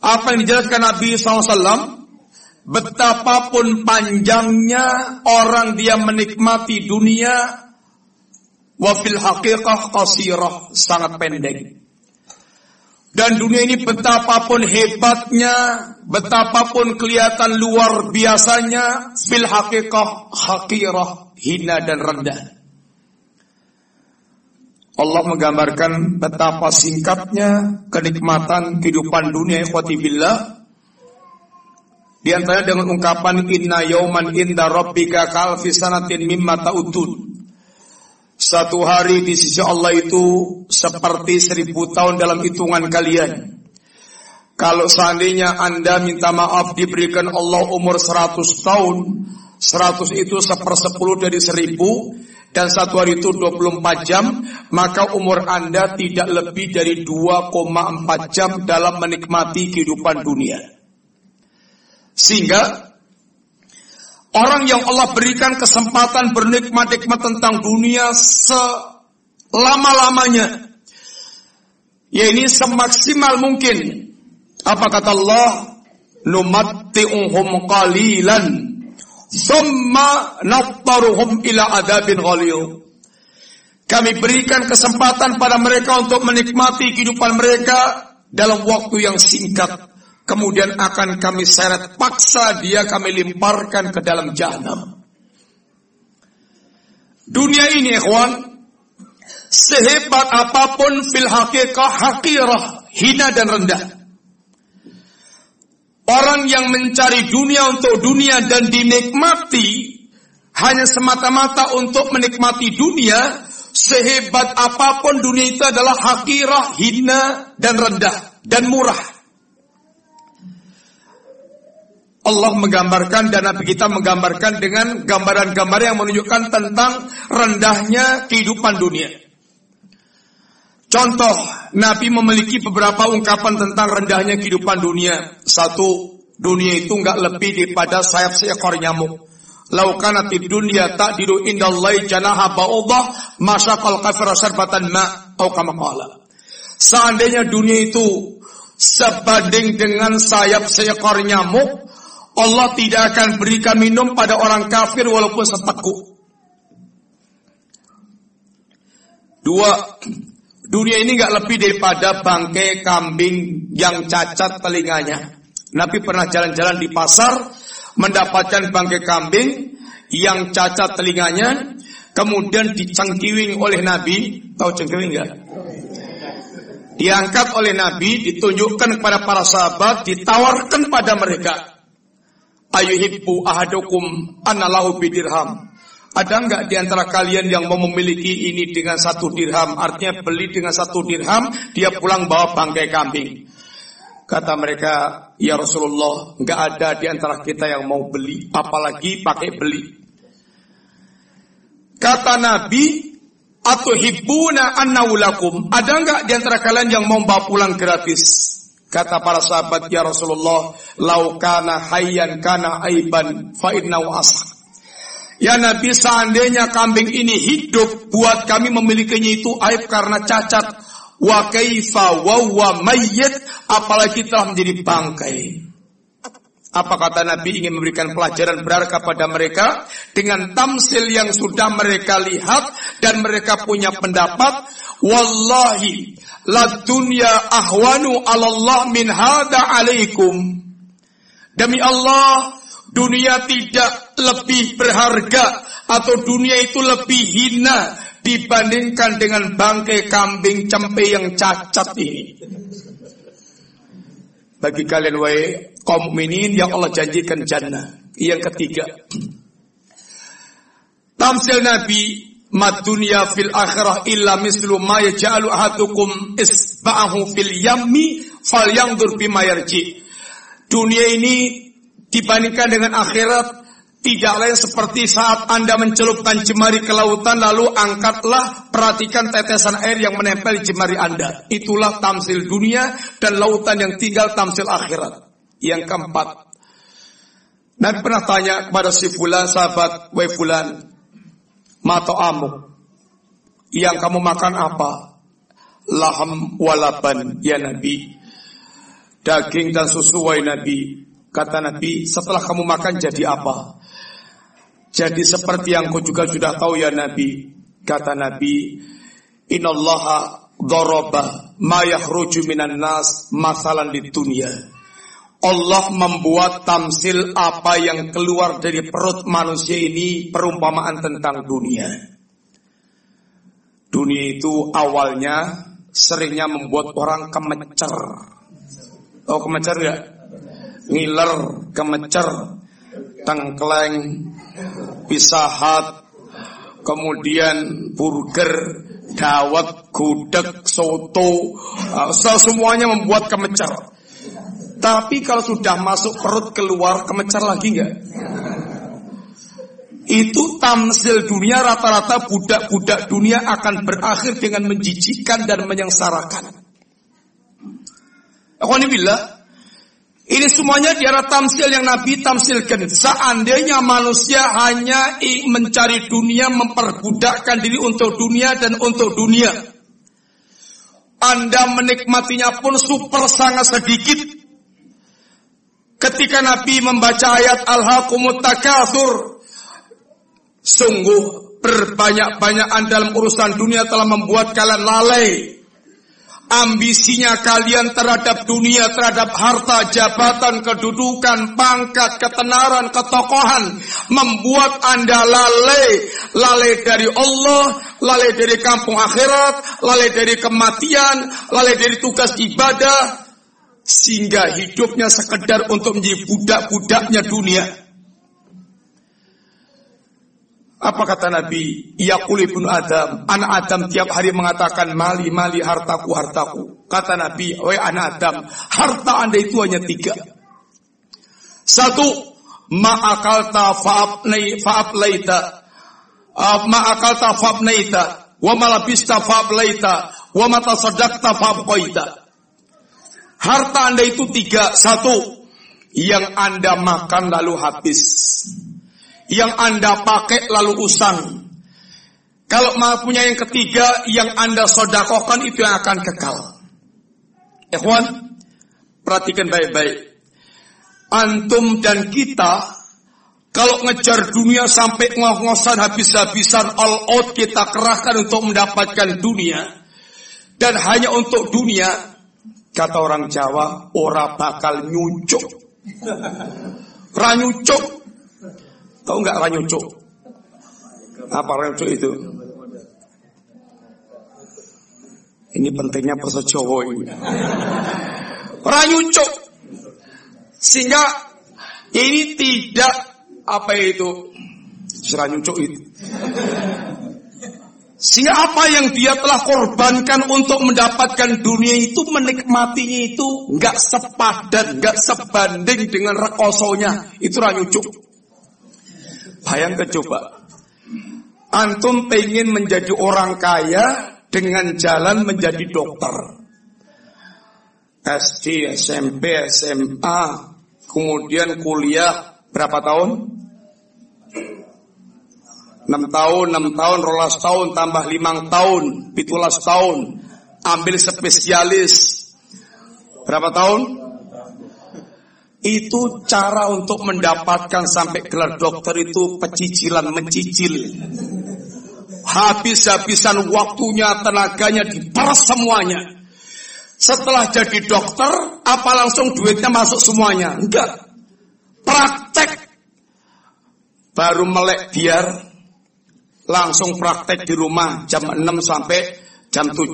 apa yang dijelaskan Nabi SAW, Betapapun panjangnya orang dia menikmati dunia wafil haqiqah qasirah sangat pendek. Dan dunia ini betapapun hebatnya, betapapun kelihatan luar biasanya, fil haqiqah haqirah, hina dan rendah. Allah menggambarkan betapa singkatnya kenikmatan kehidupan dunia ikhwati billah di antara dengan ungkapan inna yauman inda rabbika kalfi sanatin mimma ta'udun. Satu hari di sisi Allah itu seperti seribu tahun dalam hitungan kalian. Kalau seandainya Anda minta maaf diberikan Allah umur seratus tahun, seratus itu sepersepuluh dari seribu, dan satu hari itu 24 jam, maka umur Anda tidak lebih dari 2,4 jam dalam menikmati kehidupan dunia. Sehingga orang yang Allah berikan kesempatan bernikmat-nikmat tentang dunia selama-lamanya. Ya ini semaksimal mungkin. Apa kata Allah? Numatti'uhum qalilan. Thumma nattaruhum ila adabin ghalil. Kami berikan kesempatan pada mereka untuk menikmati kehidupan mereka dalam waktu yang singkat kemudian akan kami seret paksa dia kami limparkan ke dalam jahanam. Dunia ini ikhwan, sehebat apa pun fil hakikah hakirah, hina dan rendah. Orang yang mencari dunia untuk dunia dan dinikmati hanya semata-mata untuk menikmati dunia, sehebat apa pun dunia itu adalah hakirah, hina dan rendah dan murah. Allah menggambarkan dan Nabi kita menggambarkan dengan gambaran-gambar yang menunjukkan tentang rendahnya kehidupan dunia. Contoh, Nabi memiliki beberapa ungkapan tentang rendahnya kehidupan dunia. Satu, dunia itu nggak lebih daripada sayap seekor nyamuk. Laukanati dunia tak didu indallahi janaha ba'udah masyaqal kafir syarbatan ma' atau Seandainya dunia itu sebanding dengan sayap seekor nyamuk, Allah tidak akan berikan minum pada orang kafir walaupun seteguk. Dua, dunia ini nggak lebih daripada bangkai kambing yang cacat telinganya. Nabi pernah jalan-jalan di pasar, mendapatkan bangkai kambing yang cacat telinganya, kemudian dicengkiwing oleh Nabi. Tahu cengkiwing nggak? Diangkat oleh Nabi, ditunjukkan kepada para sahabat, ditawarkan pada mereka ayuhibbu ahadukum anallahu bidirham. Ada enggak di antara kalian yang mau memiliki ini dengan satu dirham? Artinya beli dengan satu dirham, dia pulang bawa bangkai kambing. Kata mereka, ya Rasulullah, enggak ada di antara kita yang mau beli, apalagi pakai beli. Kata Nabi, atuhibbuna annawulakum. Ada enggak di antara kalian yang mau bawa pulang gratis? Kata para sahabat, ya Rasulullah, laukana hayyan kana aiban fa innahu Ya Nabi, seandainya kambing ini hidup, buat kami memilikinya itu aib karena cacat. Wa kaifa wa wa mayyit, apalagi telah menjadi bangkai. Apa kata Nabi ingin memberikan pelajaran berharga kepada mereka dengan tamsil yang sudah mereka lihat dan mereka punya pendapat. Wallahi la dunya ahwanu Allah min hada alaikum. Demi Allah, dunia tidak lebih berharga atau dunia itu lebih hina dibandingkan dengan bangkai kambing cempe yang cacat ini. Bagi kalian wahai kaum mukminin yang Allah janjikan jannah. Yang ketiga, tamsil Nabi Madunya fil akhirah illa mislu ma yaj'alu ahadukum isba'ahu fil yammi falyanzur bima yarji. Dunia ini dibandingkan dengan akhirat tidak lain seperti saat Anda mencelupkan jemari ke lautan lalu angkatlah perhatikan tetesan air yang menempel di jemari Anda. Itulah tamsil dunia dan lautan yang tinggal tamsil akhirat. Yang keempat. Nabi pernah tanya kepada si fulan sahabat, "Wahai fulan, Mato amuk. Yang kamu makan apa? Laham walaban ya Nabi. Daging dan susu wahai Nabi. Kata Nabi, setelah kamu makan jadi apa? Jadi seperti yang kau juga sudah tahu ya Nabi. Kata Nabi, Innallaha doroba ma yakhruju minan nas masalan di dunia. Allah membuat tamsil apa yang keluar dari perut manusia ini perumpamaan tentang dunia. Dunia itu awalnya seringnya membuat orang kemecer. Oh kemecer ya? Ngiler, kemecer, tengkleng, pisahat, kemudian burger, dawet, gudeg, soto, uh, semuanya membuat kemecer. Tapi kalau sudah masuk perut keluar kemecar lagi nggak? Itu tamsil dunia rata-rata budak-budak dunia akan berakhir dengan menjijikan dan menyengsarakan. Alhamdulillah, ini semuanya di arah tamsil yang Nabi tamsilkan. Seandainya manusia hanya mencari dunia, memperbudakkan diri untuk dunia dan untuk dunia. Anda menikmatinya pun super sangat sedikit. Ketika Nabi membaca ayat Al-Hakumut Takathur, sungguh berbanyak-banyakan dalam urusan dunia telah membuat kalian lalai. Ambisinya kalian terhadap dunia, terhadap harta, jabatan, kedudukan, pangkat, ketenaran, ketokohan membuat Anda lalai, lalai dari Allah, lalai dari kampung akhirat, lalai dari kematian, lalai dari tugas ibadah, sehingga hidupnya sekedar untuk menjadi budak-budaknya dunia. Apa kata Nabi? Yaqul ibnu Adam, anak Adam tiap hari mengatakan mali mali hartaku hartaku. Kata Nabi, wahai anak Adam, harta anda itu hanya tiga. Satu, ma'akalta fa'abnai fa'ablaita. Uh, ma'akalta fa'abnaita. Wa malabista fa'ablaita. Wa mata sadakta fa'abqaita. Harta anda itu tiga. Satu, yang anda makan lalu habis. Yang anda pakai lalu usang. Kalau mau punya yang ketiga, yang anda sodakokan itu yang akan kekal. Ikhwan, perhatikan baik-baik. Antum dan kita, kalau ngejar dunia sampai ngos-ngosan habis-habisan all out kita kerahkan untuk mendapatkan dunia. Dan hanya untuk dunia, kata orang Jawa, ora bakal nyucuk. Ranyucuk. Tahu nggak ranyucuk? Apa ranyucuk itu? Ini pentingnya bahasa Jawa ini. Ranyucuk. Sehingga ini tidak apa itu seranyucuk itu. Sehingga apa yang dia telah korbankan untuk mendapatkan dunia itu menikmatinya itu nggak sepadan, nggak sebanding dengan rekosonya. Itu ranyucuk. Bayangkan coba. Antum pengen menjadi orang kaya dengan jalan menjadi dokter. SD, SMP, SMA, kemudian kuliah berapa tahun? 6 tahun, 6 tahun, rolas tahun, tambah 5 tahun, pitulas tahun, ambil spesialis. Berapa tahun? Itu cara untuk mendapatkan sampai gelar dokter itu pecicilan mencicil habis-habisan waktunya, tenaganya diperas semuanya. Setelah jadi dokter, apa langsung duitnya masuk semuanya? Enggak. Praktek. Baru melek biar langsung praktek di rumah jam 6 sampai jam 7.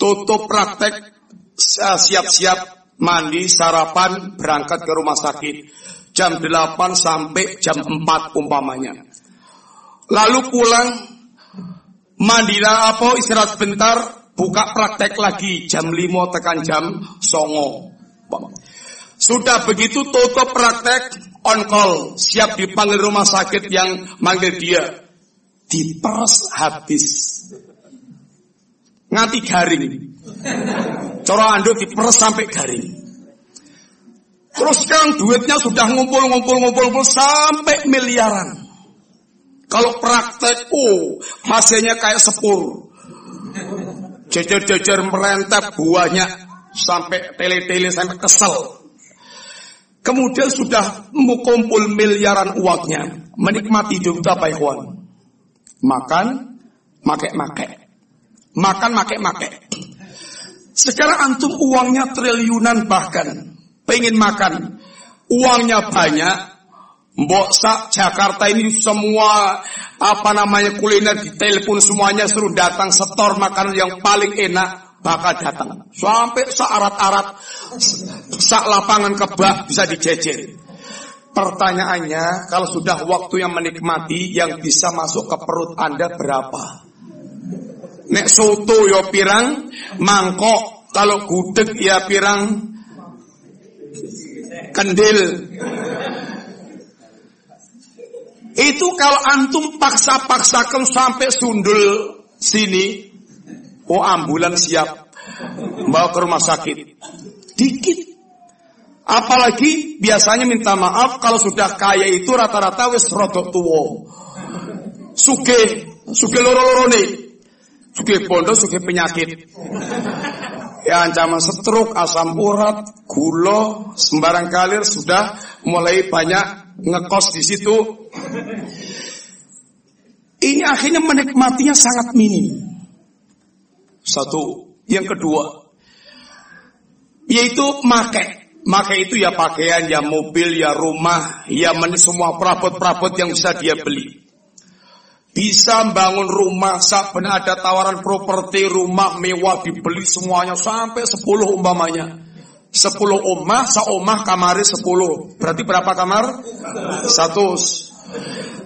Tutup praktek siap-siap mandi, sarapan, berangkat ke rumah sakit. Jam 8 sampai jam 4 umpamanya. Lalu pulang mandilah apa istirahat sebentar, buka praktek lagi jam 5 tekan jam songo. Sudah begitu tutup praktek on call, siap dipanggil rumah sakit yang manggil dia. Diperes habis. Nganti garing. Coro ando diperes sampai garing. Terus sekarang duitnya sudah ngumpul-ngumpul-ngumpul sampai miliaran. Kalau praktek, oh, hasilnya kayak sepur. Jajar-jajar merentap buahnya sampai tele-tele sampai kesel. Kemudian sudah mengumpul miliaran uangnya. Menikmati hidup apa ikhwan? Makan, make-make. Makan, make-make. Sekarang antum uangnya triliunan bahkan. Pengen makan. Uangnya banyak, Mbok sak Jakarta ini semua apa namanya kuliner di telepon semuanya suruh datang setor makanan yang paling enak bakal datang. Sampai searat-arat sak lapangan kebak bisa dijejer. Pertanyaannya, kalau sudah waktu yang menikmati yang bisa masuk ke perut Anda berapa? Nek soto ya pirang, mangkok, kalau gudeg ya pirang kendil. Itu kalau antum paksa-paksakan sampai sundul sini, oh ambulan siap bawa ke rumah sakit. Dikit. Apalagi biasanya minta maaf kalau sudah kaya itu rata-rata wis rodok tuwo. Suge, suge loro-loro nih. Suge pondok, suge penyakit. Ya ancaman stroke, asam urat, gula, sembarang kalir sudah mulai banyak ngekos di situ. Ini akhirnya menikmatinya sangat minim. Satu, yang kedua, yaitu make. Make itu ya pakaian, ya mobil, ya rumah, ya semua perabot-perabot yang bisa dia beli. Bisa bangun rumah, benar ada tawaran properti rumah mewah dibeli semuanya sampai 10 umpamanya. Sepuluh omah, seomah kamari sepuluh. Berarti berapa kamar? Satu.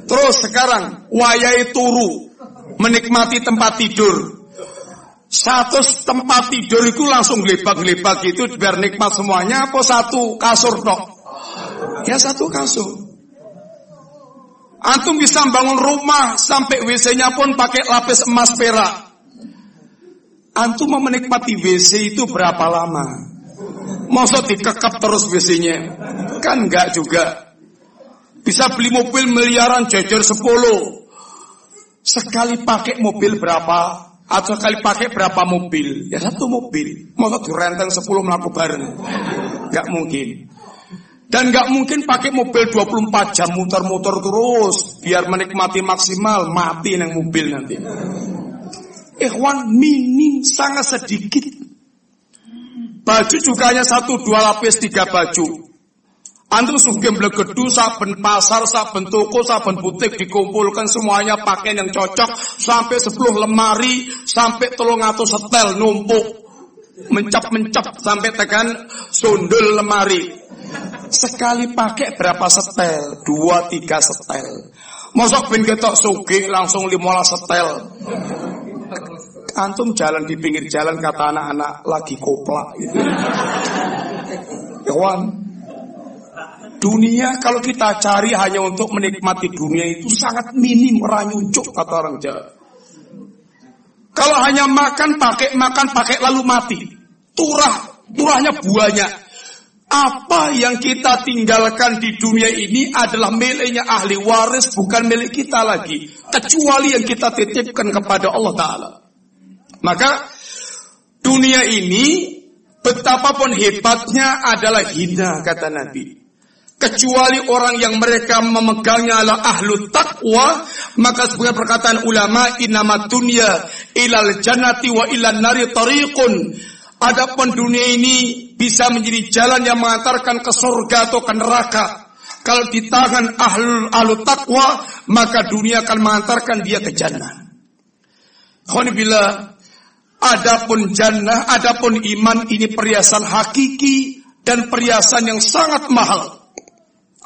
Terus sekarang wayai turu menikmati tempat tidur. Satu tempat tidur itu langsung gelebak-gelebak itu biar nikmat semuanya apa satu kasur tok? Ya satu kasur. Antum bisa bangun rumah sampai WC-nya pun pakai lapis emas perak. Antum mau menikmati WC itu berapa lama? Masa dikekap terus WC-nya? Kan enggak juga. Bisa beli mobil miliaran jajar 10. Sekali pakai mobil berapa? Atau sekali pakai berapa mobil? Ya satu mobil. Masa direnteng 10 melaku bareng? Enggak mungkin. Dan nggak mungkin pakai mobil 24 jam muter-muter terus biar menikmati maksimal mati neng mobil nanti. Ikhwan minim sangat sedikit. Baju juga hanya satu dua lapis tiga baju. Antum sugem blegedu saben pasar, saben toko, saben butik dikumpulkan semuanya pakaian yang cocok sampai 10 lemari, sampai tolong atau setel numpuk mencap-mencap sampai tekan sundul lemari. Sekali pakai berapa setel? Dua tiga setel. Mosok ben ketok sugi langsung limola setel. Antum jalan di pinggir jalan kata anak-anak lagi koplak gitu. Kawan, dunia kalau kita cari hanya untuk menikmati dunia itu sangat minim ranyucuk kata orang Jawa. Kalau hanya makan pakai makan pakai lalu mati, turah turahnya buahnya. Apa yang kita tinggalkan di dunia ini adalah miliknya ahli waris, bukan milik kita lagi. Kecuali yang kita titipkan kepada Allah Ta'ala. Maka dunia ini betapapun hebatnya adalah hina kata Nabi. Kecuali orang yang mereka memegangnya adalah ahlu taqwa, maka sebagai perkataan ulama inama dunia ilal jannati wa ilal nari tariqun Adapun dunia ini bisa menjadi jalan yang mengantarkan ke surga atau ke neraka. Kalau di tangan ahlul ahlu takwa, maka dunia akan mengantarkan dia ke jannah. bila adapun jannah, adapun iman ini perhiasan hakiki dan perhiasan yang sangat mahal.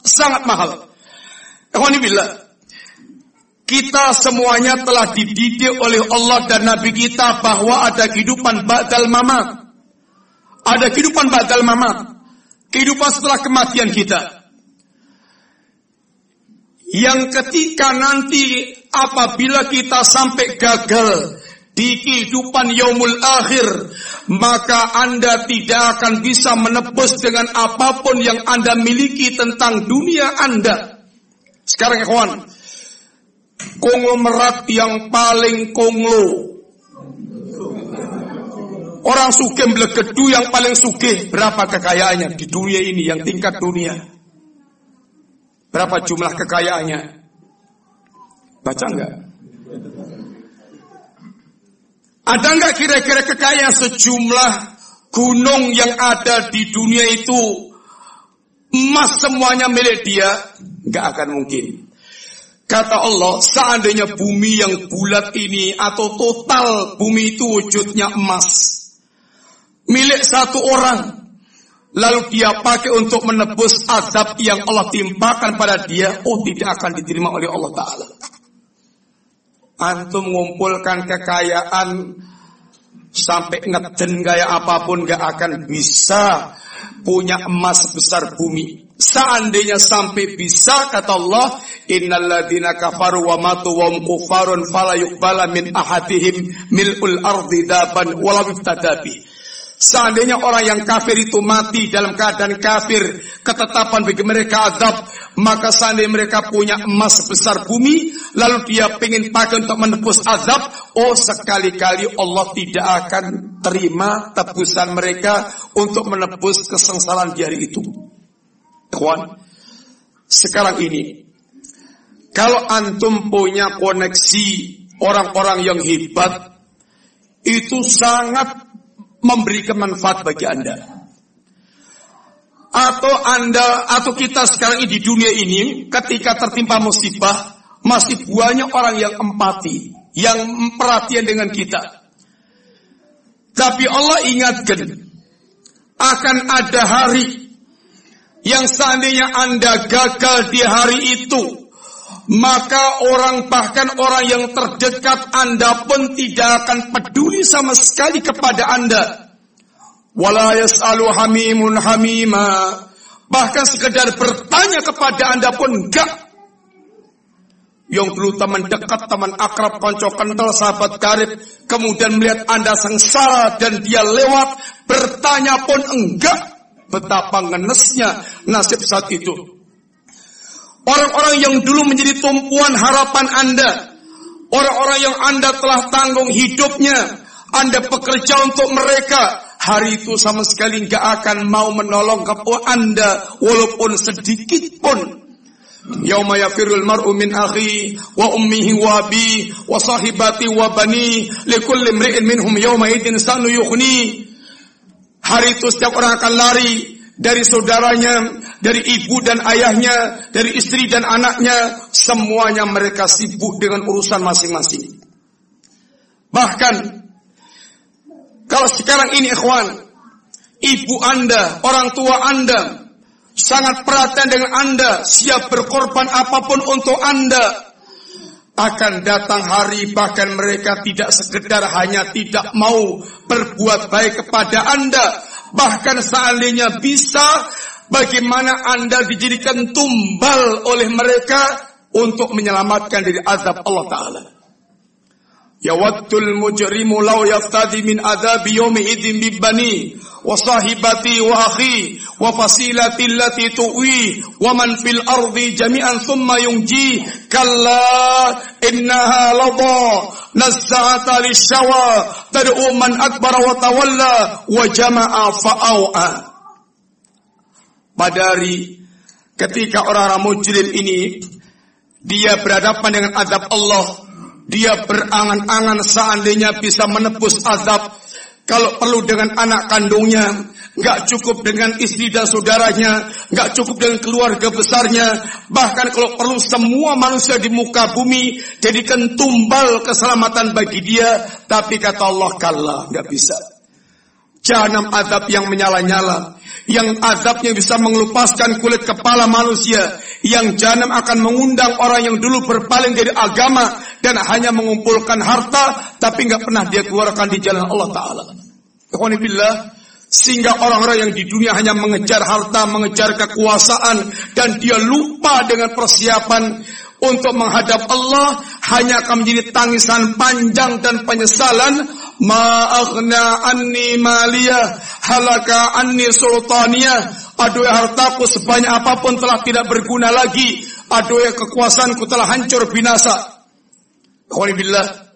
Sangat mahal. bila kita semuanya telah dididik oleh Allah dan Nabi kita bahwa ada kehidupan ba'dal mamat. Ada kehidupan badal mama. Kehidupan setelah kematian kita. Yang ketika nanti apabila kita sampai gagal di kehidupan yaumul akhir, maka Anda tidak akan bisa menebus dengan apa pun yang Anda miliki tentang dunia Anda. Sekarang kawan, konglomerat yang paling konglo Orang sugih blegedu yang paling sugih berapa kekayaannya di dunia ini yang tingkat dunia? Berapa jumlah kekayaannya? Baca enggak? Ada enggak kira-kira kekayaan sejumlah gunung yang ada di dunia itu emas semuanya milik dia? Enggak akan mungkin. Kata Allah, seandainya bumi yang bulat ini atau total bumi itu wujudnya emas, milik satu orang lalu dia pakai untuk menebus azab yang Allah timpakan pada dia, oh tidak akan diterima oleh Allah Ta'ala. Antum mengumpulkan kekayaan sampai ngeden gaya apa pun gak akan bisa punya emas besar bumi. Seandainya sampai bisa kata Allah, innalladzina kafaru wa matu wa kufarun fala yuqbala min ahadihim mil'ul ardi daban wala Seandainya orang yang kafir itu mati dalam keadaan kafir, ketetapan bagi mereka azab, maka seandainya mereka punya emas sebesar bumi, lalu dia ingin pakai untuk menebus azab, oh sekali-kali Allah tidak akan terima tebusan mereka untuk menebus kesengsaraan di hari itu. Kawan, sekarang ini, kalau antum punya koneksi orang-orang yang hebat, itu sangat memberikan manfaat bagi Anda. Atau Anda atau kita sekarang ini di dunia ini ketika tertimpa musibah masih banyak orang yang empati, yang perhatian dengan kita. Tapi Allah ingatkan akan ada hari yang seandainya Anda gagal di hari itu, maka orang bahkan orang yang terdekat Anda pun tidak akan peduli sama sekali kepada Anda. Wala yas'alu hamimun hamima Bahkan sekedar bertanya kepada Anda pun enggak. Yang dulu teman dekat, teman akrab, konco kental, sahabat karib. Kemudian melihat Anda sengsara dan dia lewat. Bertanya pun enggak. Betapa ngenesnya nasib saat itu. Orang-orang yang dulu menjadi tumpuan harapan Anda. Orang-orang yang Anda telah tanggung hidupnya. Anda bekerja untuk mereka. Hari itu sama sekali nggak akan mau menolong kepada Anda walaupun sedikit pun. Yauma yafirul mar'u min akhi wa ummihi wa abi wa sahibati wa bani likulli imri'in minhum yauma idin sanu yukhni. Hari itu setiap orang akan lari dari saudaranya, dari ibu dan ayahnya, dari istri dan anaknya, semuanya mereka sibuk dengan urusan masing-masing. Bahkan kalau sekarang ini ikhwan, ibu Anda, orang tua Anda sangat perhatian dengan Anda, siap berkorban apa pun untuk Anda. Akan datang hari bahkan mereka tidak sekedar hanya tidak mau berbuat baik kepada Anda. Bahkan seandainya bisa, bagaimana Anda dijadikan tumbal oleh mereka untuk menyelamatkan dari azab Allah Ta'ala. Yawaddul mujrimu law yaftadi min adabi yawmi idin bibani wa sahibati wa akhi wa fasilati allati tuwi wa man fil ardi jami'an thumma yunji. Kalla innaha ladha nazza'ata lishawa tad'u man akbara wa tawalla wa jama'a fa'au'a pada hari ketika orang-orang mujrim ini dia berhadapan dengan azab Allah dia berangan-angan seandainya bisa menebus azab. Kalau perlu dengan anak kandungnya, nggak cukup dengan istri dan saudaranya, nggak cukup dengan keluarga besarnya, bahkan kalau perlu semua manusia di muka bumi jadikan tumbal keselamatan bagi dia, tapi kata Allah kalah, nggak bisa. Jahanam azab yang menyala-nyala, yang azabnya bisa mengelupaskan kulit kepala manusia, yang jahanam akan mengundang orang yang dulu berpaling dari agama, dan hanya mengumpulkan harta tapi nggak pernah dia keluarkan di jalan Allah Taala. Ikhwanibillah, sehingga orang-orang yang di dunia hanya mengejar harta, mengejar kekuasaan dan dia lupa dengan persiapan untuk menghadap Allah hanya akan menjadi tangisan panjang dan penyesalan ma'aghna anni maliyah halaka anni sultaniyah aduh hartaku sebanyak apa pun telah tidak berguna lagi aduh kekuasaanku telah hancur binasa Alhamdulillah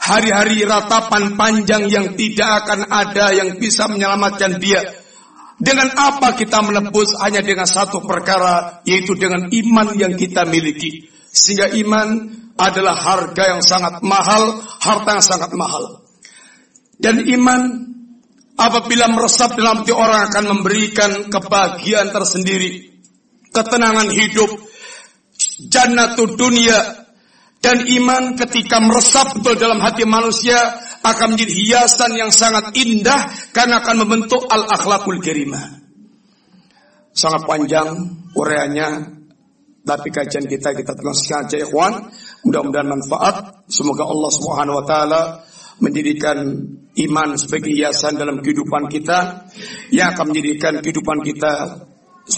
hari-hari ratapan panjang yang tidak akan ada yang bisa menyelamatkan dia. Dengan apa kita menebus hanya dengan satu perkara yaitu dengan iman yang kita miliki. Sehingga iman adalah harga yang sangat mahal, harta yang sangat mahal. Dan iman apabila meresap dalam hati orang akan memberikan kebahagiaan tersendiri, ketenangan hidup, jannatul dunia, dan iman ketika meresap betul dalam hati manusia akan menjadi hiasan yang sangat indah karena akan membentuk al-akhlakul karimah. Sangat panjang ureanya, tapi kajian kita kita teruskan saja ikhwan. Mudah-mudahan manfaat. Semoga Allah Subhanahu wa taala menjadikan iman sebagai hiasan dalam kehidupan kita yang akan menjadikan kehidupan kita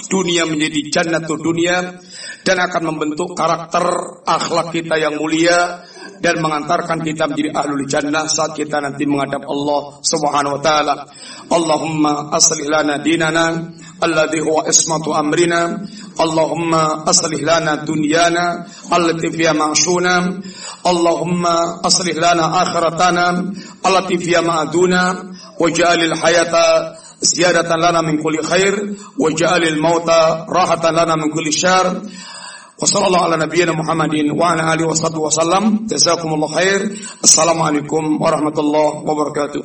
dunia menjadi jannatul dunia dan akan membentuk karakter akhlak kita yang mulia dan mengantarkan kita menjadi ahlul jannah saat kita nanti menghadap Allah Subhanahu wa taala. Allahumma aslih lana dinana alladhi huwa ismatu amrina. Allahumma aslih lana dunyana allati fiha ma'shuna. Allahumma aslih lana akhiratana allati fiha ma'aduna waj'alil hayata زيادة لنا من كل خير. وجعل الموت راحة لنا من كل شر. وصلى الله على نبينا محمد وعلى آله وصحبه وسلم. جزاكم الله خير. السلام عليكم ورحمة الله وبركاته.